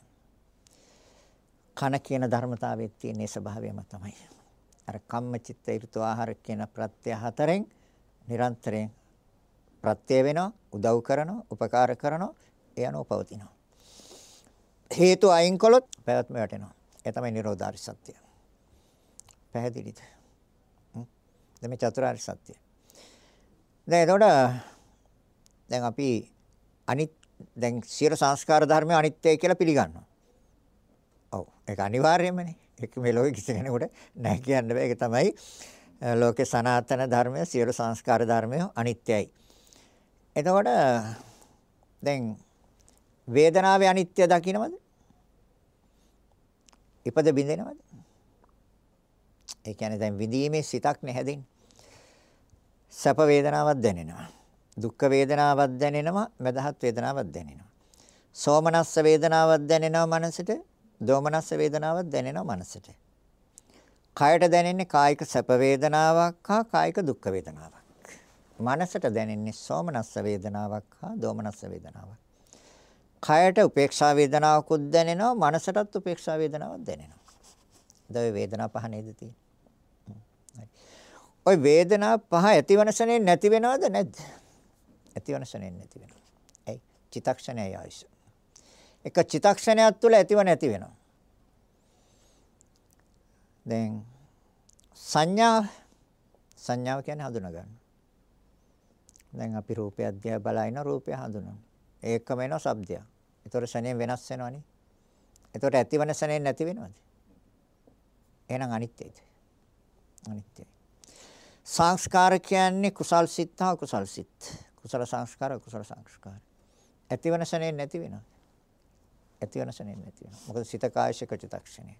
කන කියන ධර්මතාවයේ තියෙන ස්වභාවයම තමයි. අර කම්ම චිත්ත ඍතු ආහාර කියන ප්‍රත්‍ය හතරෙන් නිරන්තරයෙන් ප්‍රත්‍ය වෙනවා, උදව් කරනවා, උපකාර කරනවා, ඒ අනුව පවතිනවා. හේතු අයින් කළොත් පැවැත්ම වැටෙනවා. ඒ තමයි නිරෝධාරි සත්‍ය. පැහැදිලිද? දැන් මේ චතුරාර්ය සත්‍ය. දැන් එතකොට දැන් අපි අනිත් දැන් සියලු සංස්කාර ධර්ම අනිත්‍යයි කියලා පිළිගන්නවා. ඔව් ඒක අනිවාර්යයෙන්මනේ. ඒක මේ ලෝකෙ කිසි කෙනෙකුට නැහැ කියන්න බෑ. ඒක තමයි ලෝකේ සනාතන ධර්මය සියලු සංස්කාර ධර්මය අනිත්‍යයි. එතකොට දැන් වේදනාවේ අනිත්‍ය දකින්නවද? ඉපද බින්දෙනවද? ඒ කියන්නේ දැන් විඳීමේ සිතක් නැහැදින්. සැප වේදනාවක් දැනෙනවා. දුක්ඛ වේදනාවක් දැනෙනවා, මදහත් වේදනාවක් දැනෙනවා. සෝමනස්ස වේදනාවක් දැනෙනවා මනසට, දෝමනස්ස වේදනාවක් දැනෙනවා මනසට. කයට දැනෙන්නේ කායික සැප වේදනාවක් හා කායික දුක්ඛ වේදනාවක්. මනසට දැනෙන්නේ සෝමනස්ස වේදනාවක් හා දෝමනස්ස වේදනාවක්. කයට උපේක්ෂා වේදනාවකුත් දැනෙනවා, මනසටත් උපේක්ෂා වේදනාවක් දැනෙනවා. දැන් වේදනා පහ නේද තියෙන්නේ? ওই වේදනා පහ ඇතිවනසනේ නැති වෙනවද නැද්ද? ඇතිවනසනේ නැති වෙනවා. ඇයි? චිතක්ෂණයයි ආයස. එක චිතක්ෂණයක් තුළ ඇතිව නැති වෙනවා. දැන් සංඥා සංඥාව කියන්නේ හඳුනා ගන්න. දැන් අපි රූපය අධ්‍යය බලන රූපය හඳුනන. ඒකම වෙනවා ශබ්දයක්. ඒතකොට ශනේ වෙනස් වෙනවනේ. ඒතකොට ඇතිවන ශනේ නැති වෙනවද? එහෙනම් අනිත්‍යයිද? අනිත්‍යයි. සංස්කාර කියන්නේ කුසල් සිත් හා කුසල් සිත්. කුසල සංස්කාර කුසල සංස්කාර. ඇතිවන ශනේ නැති වෙනවා. ඇතිවන ශනේ නැති වෙනවා. මොකද සිත කායශක චිතක්ෂණේ.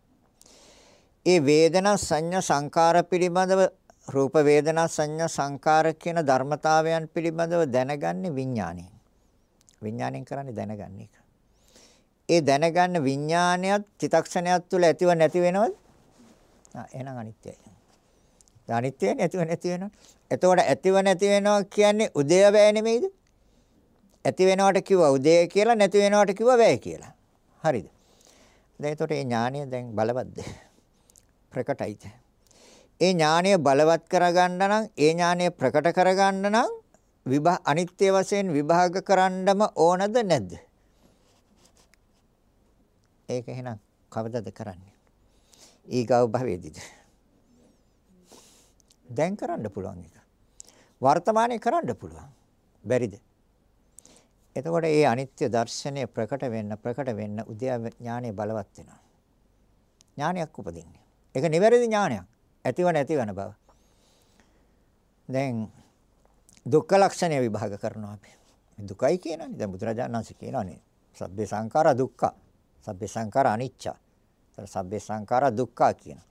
ඒ වේදනා සංඥා සංකාර පිළිබඳව රූප වේදනා සංඥා සංකාර කියන ධර්මතාවයන් පිළිබඳව දැනගන්නේ විඥාණයෙන්. විඥාණයෙන් කරන්නේ දැනගන්න එක. ඒ දැනගන්න විඥානයත් චිතක්ෂණයක් තුළ ඇතිව නැති වෙනවද? ආ එහෙනම් අනිත්‍යයි. අනිත්‍ය නැතිව නැති වෙනවා. එතකොට ඇතිව නැති වෙනවා කියන්නේ උදේ වැය නෙමෙයිද? ඇති වෙනවට කිව්වා උදේ කියලා නැති වෙනවට කිව්වා වැය කියලා. හරිද? දැන් එතකොට මේ ඥානය දැන් බලවත්ද? ප්‍රකටයිද? ඒ ඥානය බලවත් කරගන්න නම් ඒ ඥානය ප්‍රකට කරගන්න නම් විභා අනිත්‍ය වශයෙන් විභාග කරන්නම ඕනද නැද්ද? ඒක එහෙනම් කවදද කරන්නේ? ඊගව භවයේදීද? දැන් කරන්න පුළුවන් එක. වර්තමානයේ කරන්න පුළුවන්. බැරිද? එතකොට මේ අනිත්‍ය දර්ශනය ප්‍රකට වෙන්න ප්‍රකට වෙන්න උද්‍යා ඥානය බලවත් වෙනවා. ඥානයක් උපදින්නේ. ඒක නිවැරදි ඥානයක්. ඇතිව නැති වෙන බව. දැන් දුක්ඛ ලක්ෂණය විභාග කරනවා අපි. දුකයි කියනනේ. දැන් බුදුරජාණන් වහන්සේ කියනනේ. සබ්බේ සංඛාරා දුක්ඛ. සබ්බේ සංඛාරා අනිච්ච. සබ්බේ සංඛාරා දුක්ඛ කියනවා.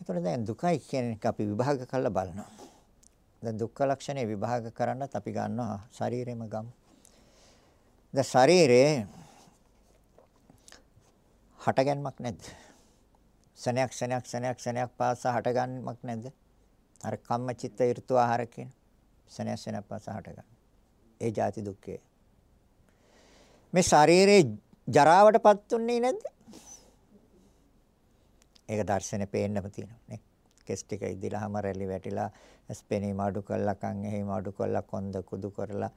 එතකොට දැන් දුකයි කියන එක අපි විභාග කරලා බලනවා. දැන් දුක්ඛ ලක්ෂණය විභාග කරන්නත් අපි ගන්නවා ශරීරෙම ගමු. දැන් ශරීරේ හටගැන්මක් නැද්ද? සනයක් සනයක් සනයක් සනයක් පාසා හටගන්නමක් නැද්ද? අර කම්ම චිත්ත ඍතු ආහාර කියන සනයක් සනයක් පාසා හටගන්න. ඒ ಜಾති දුක්ඛය. මේ ශරීරේ ජරාවටපත් උන්නේ නැද්ද? ඒක දර්ශනේ පේන්නම තියෙනවා නේ. කෙස් ටික ඉදිලාම රැලි වැටිලා ස්පෙනී මාඩු කළා කන් එහි මාඩු කළා කොන්ද කුදු කරලා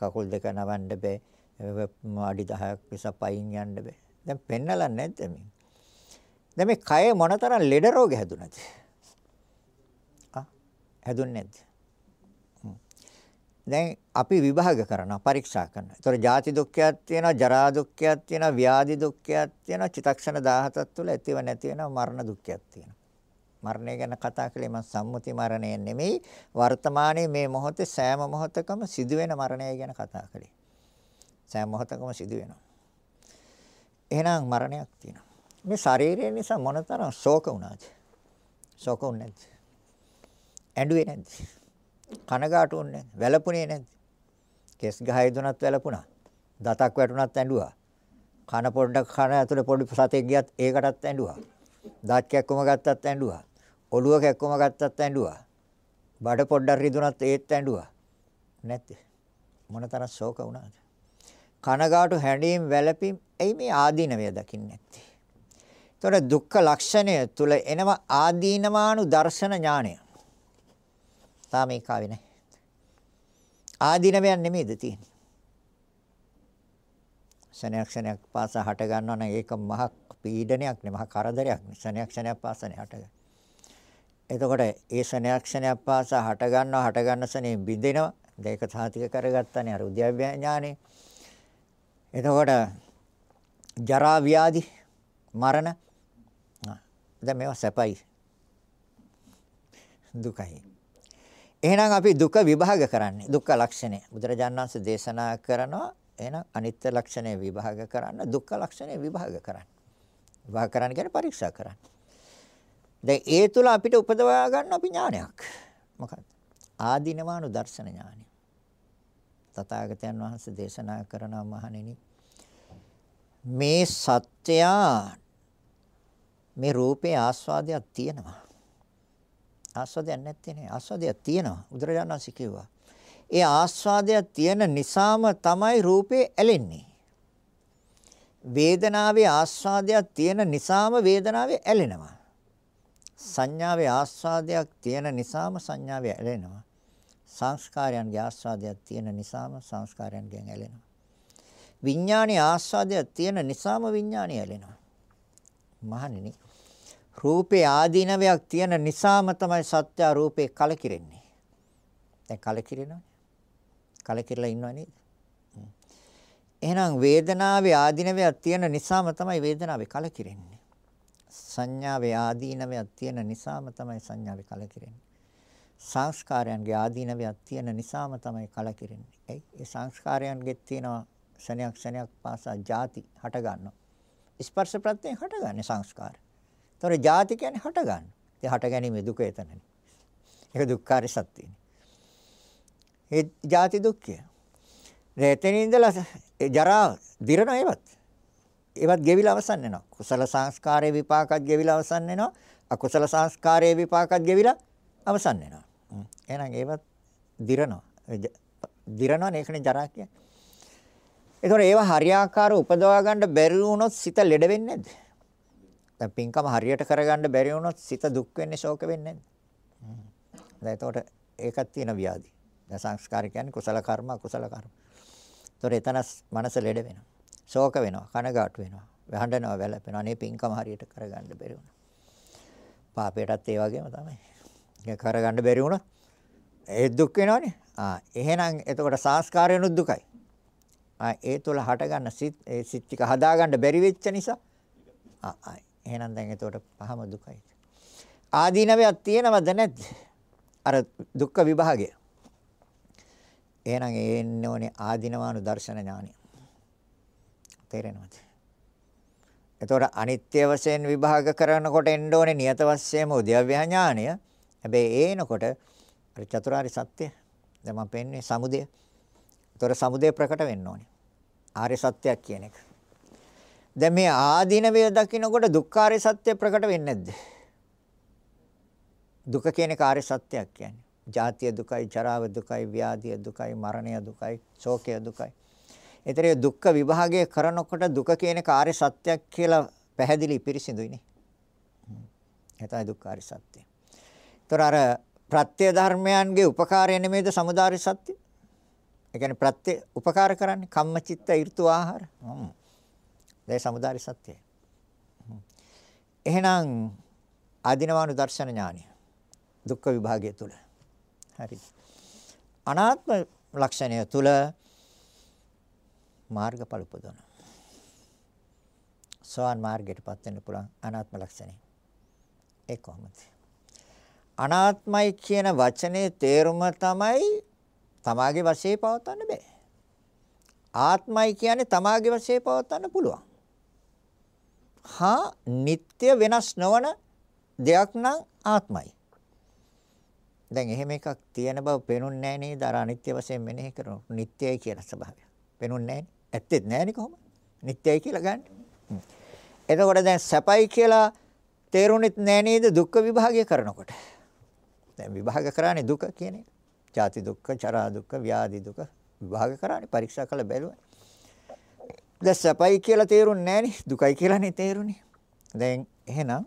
කකුල් දෙක නවන්න බෑ. අඩි 10ක් විස පයින් යන්න බෑ. දැන් පෙන්නලා නැද්ද මේ? දැන් මේ කය මොනතරම් ලෙඩ රෝග හැදුනද? ආ හැදුන්නේ නැද්ද? දැන් අපි විභාග කරනවා පරීක්ෂා කරනවා. ඒතකොට ජාති දුක්ඛයක් තියෙනවා, ජරා දුක්ඛයක් තියෙනවා, ව්‍යාධි දුක්ඛයක් තියෙනවා, චිතක්ෂණ 17ක් තුළ ඇතිව නැති වෙනවා මරණ දුක්ඛයක් තියෙනවා. මරණය ගැන කතා කළේ මම සම්මුති මරණය නෙමෙයි වර්තමානයේ මේ මොහොතේ සෑම මොහොතකම සිදුවෙන මරණය ගැන කතා කළේ. සෑම මොහොතකම සිදු වෙනවා. එහෙනම් මරණයක් තියෙනවා. මේ ශරීරය නිසා මොනතරම් ශෝක වුණාද? ශෝක වුනේ නැද්ද? ඇඬුවේ නැද්ද? කනගාටු වුනේ නැද්ද? වැළපුණේ නැද්ද? කෙස් ගහයි දුනත් වැළපුණා. දතක් වැටුණත් ඇඬුවා. කන පොඩ්ඩක් කන ඇතුලේ පොඩි සතෙක් ගියත් ඒකටත් ඇඬුවා. දත් කැක්කම ගත්තත් ඇඬුවා. ඔළුව කැක්කම ගත්තත් ඇඬුවා. බඩ පොඩ්ඩක් රිදුනත් ඒත් ඇඬුවා. නැද්ද? මොනතරම් ශෝක වුණාද? කනගාටු හැඬීම් වැළපීම් එයි මේ ආදීනවය දකින්නේ නැත්තේ. ඒතකොට දුක්ඛ ලක්ෂණය තුල එනව ආදීනමානු දර්ශන ඥානය. තාම ඒක ආවේ නැහැ. ආදීනවයන් නෙමෙයිද තියෙන්නේ. ශනයක් ශනයක් පාසා හට ගන්නවා නම් ඒක මහ පීඩනයක් නේ මහ කරදරයක් නේ ශනයක් ශනයක් පාසානේ හටගන්නේ. එතකොට ඒ ශනයක් ශනයක් පාසා හට ගන්නවා හට ගන්න ශනේ බිඳෙනවා. ඒක සාතික කරගත්තානේ අර උද්‍යව්‍ය ඥානේ. එතකොට ජරා ව්‍යාධි මරණ දැන් මේවා සැපයි. දුකයි. එහෙනම් අපි දුක විභාග කරන්නේ දුක්ඛ ලක්ෂණය. බුදුරජාණන් වහන්සේ දේශනා කරනවා එහෙනම් අනිත්‍ය ලක්ෂණය විභාග කරන්න දුක්ඛ ලක්ෂණය විභාග කරන්න. විභාග කරන්න කියන්නේ පරීක්ෂා කරන්න. දැන් ඒ තුල අපිට උපදවා ගන්න අපි ඥානයක්. මොකක්ද? ආදීනවානු දර්ශන ඥානය. තථාගතයන් වහන්සේ දේශනා කරන මහණෙනි මේ සත්‍යයා මේ රූපේ ආස්වාදයක් තියෙනවා. ආස්වාදයක් නැත්තේ නේ. ආස්වාදයක් තියෙනවා. බුදුරජාණන් වහන්සේ කිව්වා. ඒ ආස්වාදයක් තියෙන නිසාම තමයි රූපේ ඇලෙන්නේ. වේදනාවේ ආස්වාදයක් තියෙන නිසාම වේදනාවේ ඇලෙනවා. සංඥාවේ ආස්වාදයක් තියෙන නිසාම සංඥාවේ ඇලෙනවා. සංස්කාරයන්ගේ ආස්වාදයක් තියෙන නිසාම සංස්කාරයන්ගෙන් ඇලෙනවා. විඥානයේ ආස්වාදයක් තියෙන නිසාම විඥානය ඇලෙනවා. මහණෙනි රූපේ ආදීනවයක් තියෙන නිසාම තමයි සත්‍ය රූපේ කලකිරෙන්නේ. දැන් කලකිරෙනවනේ. කලකිරලා ඉන්නව නේද? එහෙනම් වේදනාවේ ආදීනවයක් තියෙන නිසාම තමයි වේදනාවේ කලකිරෙන්නේ. සංඥාවේ ආදීනවයක් තියෙන නිසාම තමයි සංඥාවේ කලකිරෙන්නේ. සංස්කාරයන්ගේ ආදීනවයක් තියෙන නිසාම තමයි කලකිරෙන්නේ. එයි ඒ සංස්කාරයන්ගෙත් තියෙනවා ශනයක් ශනයක් පාසා ಜಾති හට ගන්නවා. ස්පර්ශ ප්‍රත්‍යයෙන් හටගන්නේ සංස්කාර. ඒතොර ಜಾති කියන්නේ හට ගන්න. ඒ හට ගැනීම දුක එතනනේ. ඒක දුක්ඛාර සත්‍යනේ. ඒ ಜಾති දුක්ඛය. එතන ඉඳලා ජරා දිරන ඒවත්. ඒවත් ගෙවිලා අවසන් වෙනවා. කුසල සංස්කාරයේ විපාකත් ගෙවිලා අවසන් වෙනවා. අකුසල සංස්කාරයේ විපාකත් ගෙවිලා අවසන් වෙනවා. එහෙනම් ඒවත් දිරනවා. දිරනවනේ ඒකනේ ජරා කියන්නේ. ඒතකොට ඒවා හරියාකාරව උපදවා ගන්න බැරි වුණොත් සිත ලෙඩ වෙන්නේ නැද්ද? දැන් පින්කම හරියට කරගන්න බැරි වුණොත් සිත දුක් වෙන්නේ ශෝක වෙන්නේ නැද්ද? දැන් ඒතකොට ඒකක් තියෙන ව්‍යාධි. දැන් සංස්කාර කියන්නේ කුසල කර්ම අකුසල කර්ම. ඒතකොට එතන මනස ලෙඩ වෙනවා. ශෝක වෙනවා, කනගාටු වෙනවා, වහඬනවා, වැළපෙනවා. අනේ පින්කම හරියට කරගන්න බැරි වුණා. පාපයටත් ඒ වගේම තමයි. ඒක කරගන්න බැරි වුණොත් ඒ දුක් වෙනවනේ. ආ එහෙනම් එතකොට සංස්කාරයනුත් දුකයි. ඒ තුළ හටගන්න සිත් ඒ සිත් ටික හදාගන්න බැරි වෙච්ච නිසා ආ එහෙනම් දැන් එතකොට පහම දුකයි. ආදීනවයක් තියෙනවද නැද්ද? අර දුක්ඛ විභාගය. එහෙනම් ඒ එන්නේ ඕනේ ආදීනවානු දර්ශන ඥානය. තේරෙනවද? එතකොට අනිත්‍ය වශයෙන් විභාග කරනකොට එන්න ඕනේ නියත වශයෙන්ම උද්‍යව්‍ය ඥානය. හැබැයි ඒනකොට අර චතුරාර්ය සත්‍ය දැන් මම පෙන්නේ සමුදය. ඒතොර සමුදය ප්‍රකට වෙන්න ඕනේ. ආර්ය සත්‍යයක් කියන එක. දැන් මේ ආදීනවය දකින්නකොට දුක්ඛාරය සත්‍ය ප්‍රකට වෙන්නේ නැද්ද? දුක කියන කාර්ය සත්‍යයක් කියන්නේ. ජාතිය දුකයි, ජරාව දුකයි, ව්‍යාධිය දුකයි, මරණය දුකයි, ශෝකය දුකයි. ඒතරේ දුක්ඛ විභාගය කරනකොට දුක කියන කාර්ය සත්‍යයක් කියලා පැහැදිලි පිරිසිදුයිනේ. ඒ තමයි දුක්ඛාරය සත්‍ය. ඒතර අර ප්‍රත්‍ය ධර්මයන්ගේ උපකාරය නෙමෙයිද සමුදාය සත්‍ය? ඒ කියන්නේ ප්‍රත්‍ය උපකාර කරන්නේ කම්මචිත්ත ඍතු ආහාර. හ්ම්. ඒ සමුදාය සත්‍යයි. එහෙනම් ආධිනවානු දර්ශන ඥානය දුක්ඛ විභාගය තුල. හරි. අනාත්ම ලක්ෂණය තුල මාර්ගඵල උපදවන. සෝවාන් මාර්ගයටපත් වෙන්න පුළුවන් අනාත්ම ලක්ෂණය. ඒ කොහොමද? අනාත්මයි කියන වචනේ තේරුම තමයි තමාගේ වශයේ පවත්වන්න බෑ. ආත්මයි කියන්නේ තමාගේ වශයේ පවත්වන්න පුළුවන්. හා නিত্য වෙනස් නොවන දෙයක් නම් ආත්මයි. දැන් එහෙම එකක් තියෙන බව පේනුන්නේ නැහැ නේද? අර අනිත්‍ය වශයෙන් මෙනෙහි කරන නිට්ටයයි කියලා ස්වභාවය. පේනුන්නේ නැහැ. ඇත්තෙත් නැහැ නේ කොහොම? නිට්ටයයි කියලා ගන්න. එතකොට දැන් සැපයි කියලා තේරුණෙත් නැහැ නේද? දුක් විභාගය කරනකොට. දැන් විභාග කරන්නේ දුක කියන එක. ජාති දුක්ඛ, චරා දුක්ඛ, ව්‍යාධි දුක විභාග කරන්නේ පරීක්ෂා කළ බැලුවා. දැන් සැපයි කියලා තේරුන්නේ නැහනේ දුකයි කියලානේ තේරුනේ. දැන් එහෙනම්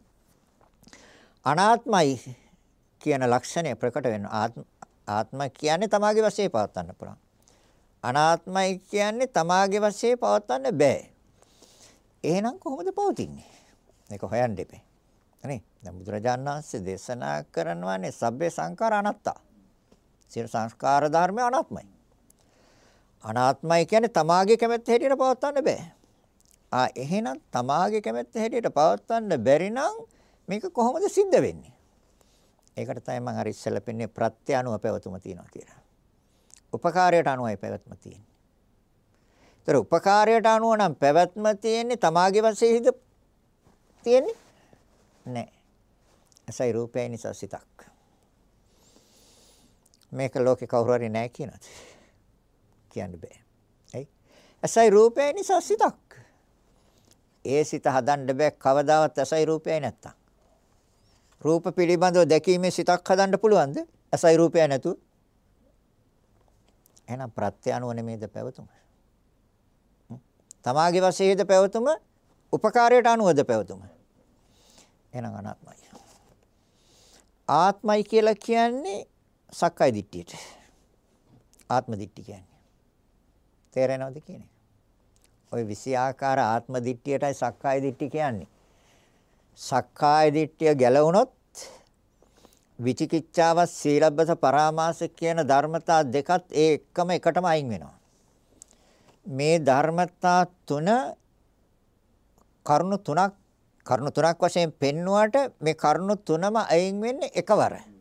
අනාත්මයි කියන ලක්ෂණය ප්‍රකට වෙනවා. ආත්ම ආත්ම කියන්නේ තමාගේ වශයෙන් පවත්වන්න පුළුවන්. අනාත්මයි කියන්නේ තමාගේ වශයෙන් පවත්වන්න බෑ. එහෙනම් කොහොමද පවතින්නේ? මේක හොයන්න දෙපේ. නේ? දැන් බුදුරජාණන් වහන්සේ දේශනා කරනවානේ සබ්බේ සංඛාර අනාත්තා. සියලු සංස්කාර ධර්ම අනාත්මයි. අනාත්මයි කියන්නේ තමාගේ කැමැත්ත හැටියට පවත්වන්න බෑ. ආ එහෙනම් තමාගේ කැමැත්ත හැටියට පවත්වන්න බැරි නම් මේක කොහොමද සිද්ධ වෙන්නේ? ඒකට තමයි මම අර ඉස්සෙල්ලා පෙන්නේ ප්‍රත්‍ය අනුව පැවතුම තියනවා කියලා. උපකාරයට අනුවයි පැවැත්ම තියෙන්නේ. ඒතර උපකාරයට අනුව නම් පැවැත්ම තියෙන්නේ තමාගේ වශයෙන්ද තියෙන්නේ? නැහැ. අසයි රූපය නිසා සිතක්. මේක ලෝකේ කවුරු හරි නැහැ කියනද? කියන්න බෑ. ඇයි? අසයි රූපය නිසා සිතක්. ඒ සිත හදන්න බෑ කවදාවත් අසයි රූපයයි නැත්තම්. රූප පිළිබඳව දැකීමේ සිතක් හදන්න පුළුවන්ද? අසයි රූපය නැතුව? එහෙනම් ප්‍රත්‍ය අනුව නෙමේද පැවතුම? තමාගේ වශයෙන්ද පැවතුම උපකාරයට අනුවද පැවතුම? එහෙනම් අනාත්මයි. ආත්මයි කියලා කියන්නේ සක්කාය දිට්ඨියට. ආත්ම දිට්ඨිය කියන්නේ. තේරෙනවද කියන්නේ? ওই විෂයාකාර ආත්ම දිට්ඨියටයි සක්කාය දිට්ඨිය කියන්නේ. සක්කාය දිට්ඨිය ගැලවුණොත් විචිකිච්ඡාව සීලබ්බත පරාමාස කියන ධර්මතා දෙකත් ඒ එකම එකටම අයින් වෙනවා. මේ ධර්මතා තුන කරුණු තුනක් කරුණු තුනක් වශයෙන් පෙන්වුවට මේ කරුණු තුනම අයින් වෙන්නේ එකවර.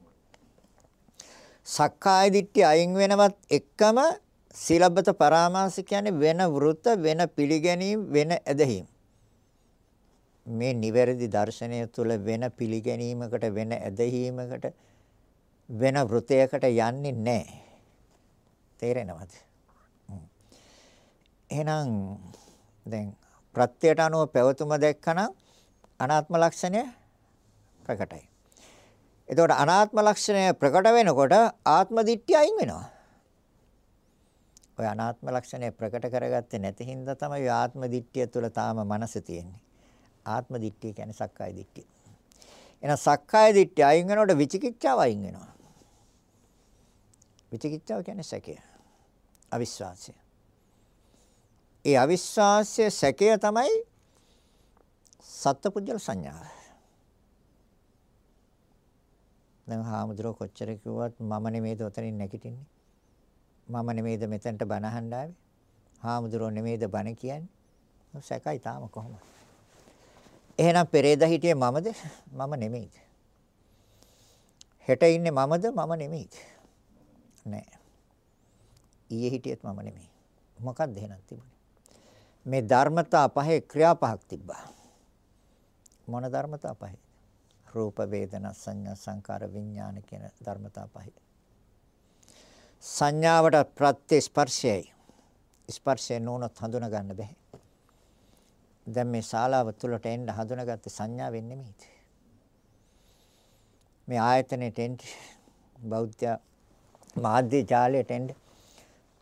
සක්කාය දිට්ඨිය අයින් වෙනවත් එකම සීලබ්බත පරාමාස කියන්නේ වෙන වෘත වෙන පිළිගැනීම් වෙන ඇදහිම්. මේ නිවැරදි දර්ශනය තුළ වෙන පිළිගැනීමකට වෙන ඇදහිීමකට වෙන වෘතයකට යන්නේ නැහැ. තේරෙනවද? එහෙනම් දැන් ප්‍රත්‍යයට අනුව පැවතුම දැක්කනම් අනාත්ම ලක්ෂණය ප්‍රකටයි. එතකොට අනාත්ම ලක්ෂණය ප්‍රකට වෙනකොට ආත්ම දිට්ඨිය අයින් වෙනවා. ඔය අනාත්ම ලක්ෂණය ප්‍රකට කරගත්තේ නැති හින්දා තමයි ආත්ම දිට්ඨිය තුළ තාම මනස තියෙන්නේ. ආත්ම දිට්ඨිය කියන්නේ සක්කාය දිට්ඨිය. එහෙනම් සක්කාය දිට්ඨිය අයින් වෙනකොට විචිකිච්ඡාව අයින් වෙනවා. විචිකිච්ඡාව කියන්නේ සැකය. අවිශ්වාසය. ඒ අවිශ්වාසය සැකය තමයි සත්පුජ්‍යල සංඥාව. දැන් හාමුදුරුව කොච්චර කිව්වත් මම නෙමෙයිද උතනින් නැගිටින්නේ. මම නෙමෙයිද මෙතනට බණ අහන්න ආවේ. හාමුදුරුව නෙමෙයිද බණ කියන්නේ. සැකයි තාම කොහොමද? එහෙනම් පෙරේද හිටියේ මමද? මම නෙමෙයිද? හෙට ඉන්නේ මමද? මම නෙමෙයිද? නෑ. ඊයේ හිටියෙත් මම නෙමෙයි. මොකක්ද එහෙනම් තිබුණේ? මේ ධර්මතා පහේ ක්‍රියා පහක් තිබ්බා. මොන ධර්මතා පහේ? රූප වේදනා සංඥා සංකාර විඥාන කියන ධර්මතා පහේ. සංඥාවට ප්‍රත්‍ය ස්පර්ශයයි. ස්පර්ශය නෝනත් හඳුනා ගන්න බෑ. දැන් මේ ශාලාව තුලට එන්න හඳුනාගත්තේ සංඥාවෙන් නෙමෙයිද? මේ ආයතනෙට එන්න බෞද්ධ මාධ්‍ය ජාලයට එන්න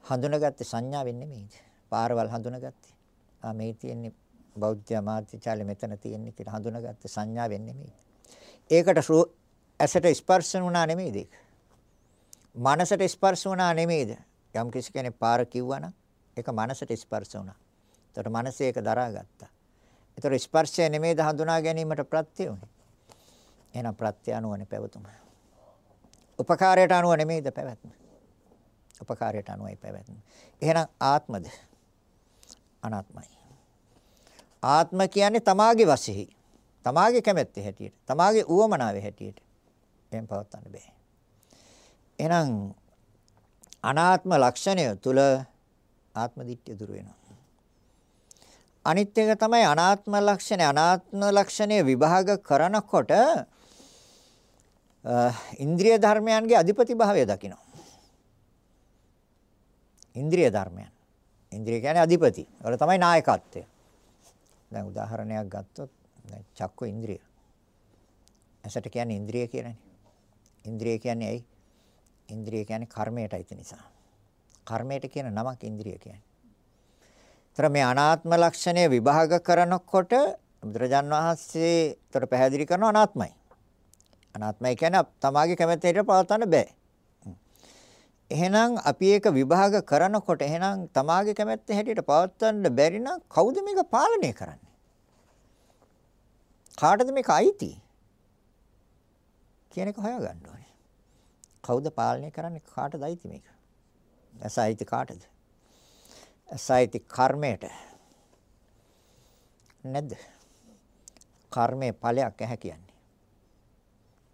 හඳුනාගත්තේ සංඥාවෙන් නෙමෙයිද? පාරවල් හඳුනාගත්තේ. ආ මේ තියෙන්නේ බෞද්ධ මාධ්‍ය ජාලෙ මෙතන තියෙන්නේ කියලා හඳුනාගත්තේ සංඥාවෙන් නෙමෙයිද? ඒකට ඇසට ස්පර්ශ වුණා නෙමෙයිද ඒක? මනසට ස්පර්ශ වුණා නෙමෙයිද? යම් කිසි කෙනෙක් පාර කිව්වනම් ඒක මනසට ස්පර්ශ වුණා. එතකොට මනස ඒක දරාගත්තා. එතකොට ස්පර්ශය නෙමෙයිද හඳුනා ගැනීමට ප්‍රත්‍ය උනේ. එහෙනම් ප්‍රත්‍ය අනුවනේ පැවතුම. උපකාරයට අනුව නෙමෙයිද පැවැත්ම. උපකාරයට අනුවයි පැවැත්ම. එහෙනම් ආත්මද? අනාත්මයි. ආත්ම කියන්නේ තමාගේ වශයෙන්. තමාගේ කැමැත්තේ හැටියට. තමාගේ උවමනාවේ හැටියට. එහෙම පවත්වන්න බෑ. එහෙනම් අනාත්ම ලක්ෂණය තුල ආත්ම දිට්ඨිය දුර වෙනවා. අනිත් එක තමයි අනාත්ම ලක්ෂණය අනාත්ම ලක්ෂණය විභාග කරනකොට ඉන්ද්‍රිය ධර්මයන්ගේ අධිපති භාවය දකිනවා. ඉන්ද්‍රිය ධර්මයන්. ඉන්ද්‍රිය කියන්නේ අධිපති. වල තමයි නායකත්වය. දැන් උදාහරණයක් ගත්තොත් දැන් චක්ක ඉන්ද්‍රිය. ඇසට කියන්නේ ඉන්ද්‍රිය කියලානේ. ඉන්ද්‍රිය කියන්නේ ඇයි? ඉන්ද්‍රිය කියන්නේ කර්මයට අයිති නිසා. කර්මයට කියන නමක් ඉන්ද්‍රිය කියන්නේ. ତර මේ අනාත්ම ලක්ෂණය විභාග කරනකොට බුදුරජාන් වහන්සේ ତර පැහැදිලි කරන අනාත්මයි. අනාත්මයි කියන්නේ තමාගේ කැමැත්ත හැටියට පවත්වන්න බෑ. එහෙනම් අපි ඒක විභාග කරනකොට එහෙනම් තමාගේ කැමැත්ත හැටියට පවත්වන්න බැරි නම් කවුද මේක පාලනය කරන්නේ? කාටද මේක අයිති? කියන එක හොයාගන්න ඕනේ. කවුද පාලනය කරන්නේ කාටද අයිති මේක? ඇස අයිති කාටද? ඇස අයිති කර්මයට. නැද්ද? කර්මයේ ඵලයක් ඇහැ කියන්නේ.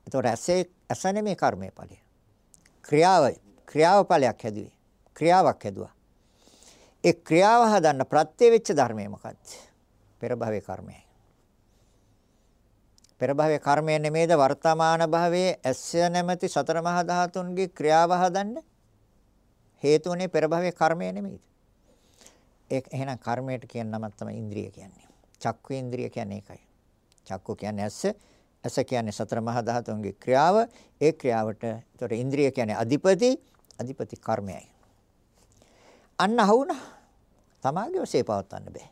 ඒතකොට ඇසේ ඇස නෙමේ කර්මයේ ඵලය. ක්‍රියාව ක්‍රියාව ඵලයක් හැදුවේ. ක්‍රියාවක් හැදුවා. ඒ ක්‍රියාව හදන්න ප්‍රත්‍ය වෙච්ච ධර්මය මොකක්ද? පෙර භවයේ කර්මයයි. පෙර භවයේ කර්මය නෙමේද වර්තමාන භවයේ ඇස්ය නැමැති සතර මහා ධාතුන්ගේ ක්‍රියාව හදන්න හේතුුනේ පෙර භවයේ කර්මය නෙමෙයිද? ඒක එහෙනම් කර්මයට කියන නමක් තමයි ඉන්ද්‍රිය කියන්නේ. චක්කු ඉන්ද්‍රිය කියන්නේ ඒකයි. චක්කු කියන්නේ ඇස, ඇස කියන්නේ සතර මහා ධාතුන්ගේ ක්‍රියාව. ඒ ක්‍රියාවට ඒතකොට ඉන්ද්‍රිය කියන්නේ අධිපති, අධිපති කර්මයයි. අන්න අහුණා. තමාගේ වශයෙන් පවත්වන්න බෑ.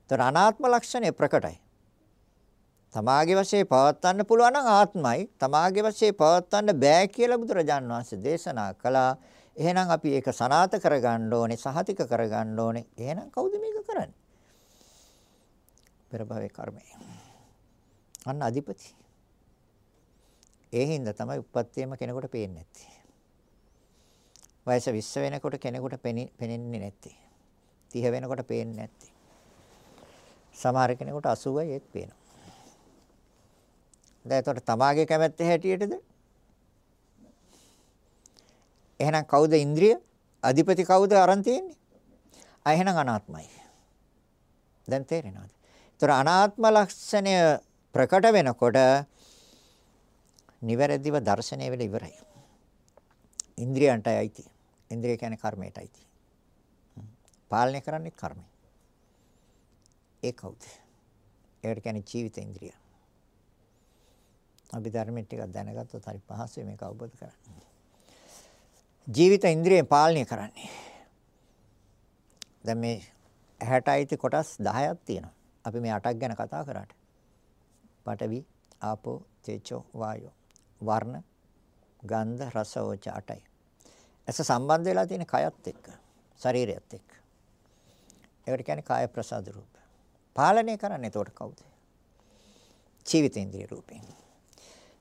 ඒතර අනාත්ම ලක්ෂණය ප්‍රකටයි. තමාගේ වශයෙන් පවත්වන්න පුළුවන් නම් ආත්මයි. තමාගේ වශයෙන් පවත්වන්න බෑ කියලා බුදුරජාන් වහන්සේ දේශනා කළා. එහෙනම් අපි ඒක සනාත කරගන්න ඕනේ, සහතික කරගන්න ඕනේ. එහෙනම් කවුද මේක කරන්නේ? පෙර භවයේ කර්මය. අන්න අධිපති. ඒ හින්දා තමයි උප්පත්තියම කෙනෙකුට පේන්නේ නැත්තේ. වයස 20 වෙනකොට කෙනෙකුට පෙනෙන්නේ නැත්තේ. 30 වෙනකොට පේන්නේ නැත්තේ. සමහර කෙනෙකුට 80යි ඒත් පේනවා. දැන් එතකොට තමාගේ කැමැත්ත හැටියටද? එහෙනම් කවුද ඉන්ද්‍රිය? අධිපති කවුද අරන් තියෙන්නේ? ආ එහෙනම් අනාත්මයි. දැන් තේරෙනවද? ඒතර අනාත්ම ලක්ෂණය ප්‍රකට වෙනකොට නිවැරදිව දර්ශනය වෙලා ඉවරයි. ඉන්ද්‍රියන්ටයි අයිති. ඉන්ද්‍රිය කියන්නේ කර්මයටයි අයිති. පාලනය කරන්නේ කර්මය. ඒ කවුද? ඒකට කියන්නේ ජීවිත ඉන්ද්‍රිය. අපි ධර්මෙත් ටිකක් දැනගත්තොත් හරි පහසුයි මේක අවබෝධ කරගන්න. ජීවිත ඉන්ද්‍රියෙන් පාලනය කරන්නේ. දැන් මේ ඇහැට අයිති කොටස් 10ක් තියෙනවා. අපි මේ 8ක් ගැන කතා කරාට. පඨවි, ආපෝ, තේජෝ, වායෝ, වර්ණ, ගන්ධ, රස, ඕජ 8යි. ඇස සම්බන්ධ වෙලා තියෙන කයත් එක්ක, ශරීරයත් එක්ක. ඒකට කියන්නේ කාය ප්‍රසාද රූප. පාලනය කරන්නේ එතකොට කවුද? ජීවිතේන්ද්‍රිය රූපයෙන්.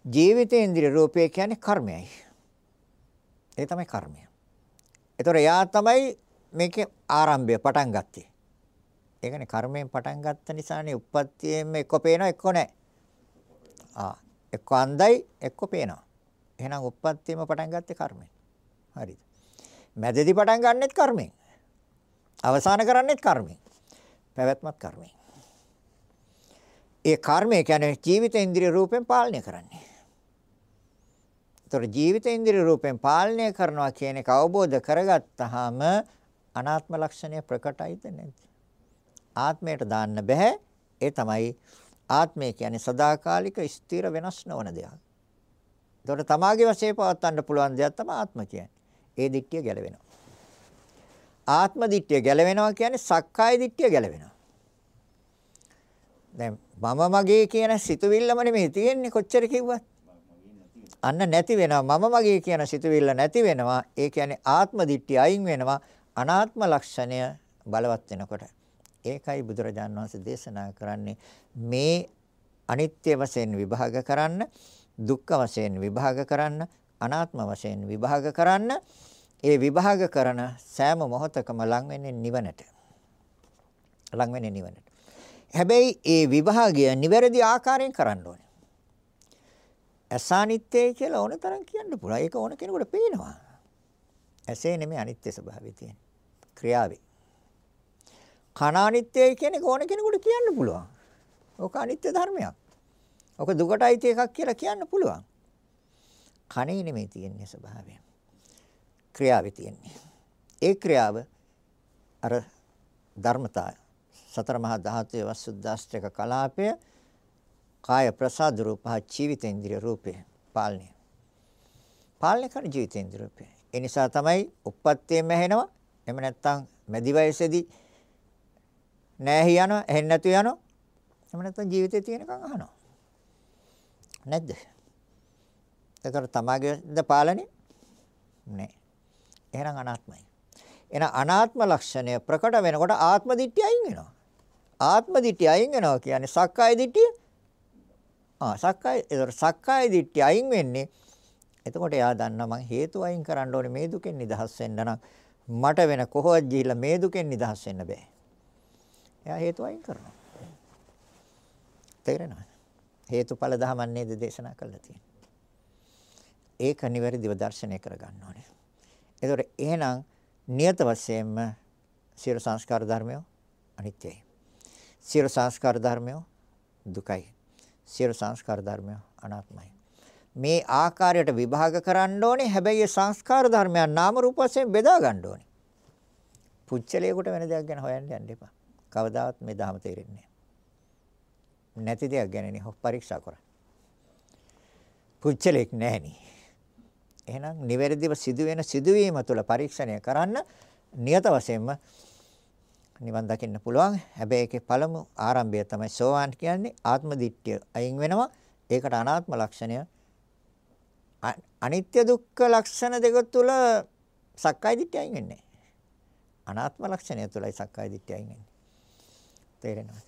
ජීවිතේන්ද්‍රිය රූපය කියන්නේ කර්මයයි. ඒ තමයි කර්මය. ඒතොර එයා තමයි මේකේ ආරම්භය පටන් ගත්තේ. ඒකනේ කර්මයෙන් පටන් ගත්ත නිසානේ උප්පත්තියෙන් එක්ක පේනවා එක්ක නැහැ. ආ එක්ක අන්දයි එක්ක පේනවා. එහෙනම් උප්පත්තියම පටන් ගත්තේ කර්මයෙන්. හරිද? මැදදී පටන් ගන්නෙත් කර්මයෙන්. අවසාන කරන්නෙත් කර්මයෙන්. පැවැත්මත් කර්මයෙන්. ඒ කර්මය කියන්නේ ජීවිත ඉන්ද්‍රිය රූපෙන් පාලනය කරන්නේ. ඒතර ජීවිත ඉන්ද්‍රිය රූපෙන් පාලනය කරනවා කියන එක අවබෝධ කරගත්තාම අනාත්ම ලක්ෂණය ප්‍රකටයිද නැද්ද? ආත්මයට දාන්න බෑ. ඒ තමයි ආත්මය කියන්නේ සදාකාලික ස්ථිර වෙනස් නොවන දෙයක්. ඒතකොට තමාගේ වශයෙන් පවත්වන්න පුළුවන් දෙයක් තමයි ආත්ම කියන්නේ. ඒ දිට්ඨිය ගැලවෙනවා. ආත්ම දිට්ඨිය ගැලවෙනවා කියන්නේ සක්කාය දිට්ඨිය ගැලවෙනවා. දැන් මම මගේ කියන සිතුවිල්ලම නෙමෙයි තියෙන්නේ කොච්චර කිව්වත්. අන්න නැති වෙනවා මම මගේ කියන සිතුවිල්ල නැති වෙනවා. ඒ කියන්නේ ආත්ම දිට්ඨිය අයින් වෙනවා. අනාත්ම ලක්ෂණය බලවත් වෙනකොට. ඒකයි බුදුරජාණන් වහන්සේ දේශනා කරන්නේ මේ අනිත්‍ය වශයෙන් විභාග කරන්න දුක්ඛ වශයෙන් විභාග කරන්න අනාත්ම වශයෙන් විභාග කරන්න ඒ විභාග කරන සෑම මොහොතකම ලං වෙන්නේ නිවනට ලං වෙන්නේ නිවනට හැබැයි ඒ විභාගය නිවැරදි ආකාරයෙන් කරන්න ඕනේ අසානිත්‍යයි කියලා ඕන තරම් කියන්න පුළුවන් ඒක ඕන කෙනෙකුට පේනවා ඇසේ නෙමෙයි අනිත්‍ය ස්වභාවය තියෙන්නේ ක්‍රියාවේ කන අනිත්‍යයි කියන එක ඕන කෙනෙකුට කියන්න පුළුවන් ඕක අනිත්‍ය ධර්මයක් ඔක දුකට අයිති එකක් කියලා කියන්න පුළුවන්. කණේ නෙමෙයි තියෙන්නේ ස්වභාවය. ක්‍රියාවේ තියෙන්නේ. ඒ ක්‍රියාව අර ධර්මතාවය සතර මහා ධාතුවේ වසුද්දාස්ත්‍රක කලාපය කාය ප්‍රසාද රූපහ ජීවිතේන්ද්‍රිය රූපේ පාලනය. පාලනය කරන ජීවිතේන්ද්‍රිය රූපේ. ඒ නිසා තමයි උප්පත්තියෙන් මැහෙනවා. එහෙම නැත්නම් මැදි වයසේදී නෑහි යනවා, එහෙන් නැතු යනවා. එහෙම නැත්නම් ජීවිතේ තියෙනකන් අහනවා. නැද්ද? ඒතර තමාගේද පාලනේ? නෑ. එහෙනම් අනාත්මයි. එහෙනම් අනාත්ම ලක්ෂණය ප්‍රකට වෙනකොට ආත්ම දිට්ඨිය අයින් වෙනවා. ආත්ම දිට්ඨිය අයින් වෙනවා කියන්නේ සක්කාය දිට්ඨිය. ආ සක්කාය ඒතර සක්කාය දිට්ඨිය අයින් වෙන්නේ එතකොට එයා දන්නවා මං හේතු අයින් කරන්න ඕනේ මේ දුකෙන් නිදහස් වෙන්න නම් මට වෙන කොහොමද ගිහිල්ලා මේ දුකෙන් නිදහස් වෙන්න බෑ. එයා හේතු අයින් කරනවා. තේරෙනවද? හේතුඵල ධමයක් නේද දේශනා කරලා තියෙන්නේ. ඒක නිවැරදිව දර්ශනය කරගන්න ඕනේ. ඒතකොට එහෙනම් නියත වශයෙන්ම සියලු සංස්කාර ධර්මය අනිත්‍යයි. සියලු සංස්කාර ධර්මය දුකයි. සියලු සංස්කාර ධර්මය අනාත්මයි. මේ ආකාරයට විභාග කරන්න ඕනේ. හැබැයි ඒ සංස්කාර ධර්මයන් නාම රූප වශයෙන් බෙදා ගන්න ඕනේ. පුච්චලයකට වෙන දෙයක් ගැන හොයන්න යන්න එපා. කවදාවත් මේ ධර්ම තේරෙන්නේ නැති දෙයක් ගැනනේ හො පරීක්ෂා කරා. පුච්චලෙක් නැහෙනි. එහෙනම් නිවැරදිව සිදුවෙන සිදුවීම තුළ පරීක්ෂණය කරන්න නියත වශයෙන්ම නිවන් දකින්න පුළුවන්. හැබැයි ඒකේ පළමු ආරම්භය තමයි සෝවාන් කියන්නේ ආත්ම දිට්ඨිය අයින් වෙනවා. ඒකට අනාත්ම ලක්ෂණය අනිත්‍ය දුක්ඛ ලක්ෂණ දෙක තුළ සක්කාය දිට්ඨිය අයින් වෙන්නේ අනාත්ම ලක්ෂණය තුළයි සක්කාය දිට්ඨිය අයින් වෙන්නේ. තේරෙනවද?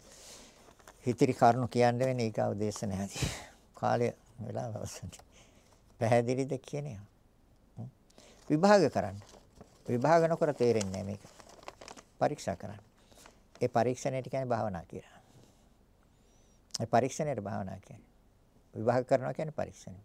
හිතිරි කරුණු කියන්න වෙන්නේ ඊගාව දේශනාවේදී. කාලය වෙලාව අවසන්යි. පැහැදිලිද කියන්නේ? විභාග කරන්න. විභාග නොකර තේරෙන්නේ මේක. පරීක්ෂා කරන්න. ඒ පරීක්ෂණයට කියන්නේ භාවනා කියලා. ඒ පරීක්ෂණයට භාවනා කියන්නේ. විභාග කරනවා කියන්නේ පරීක්ෂණය.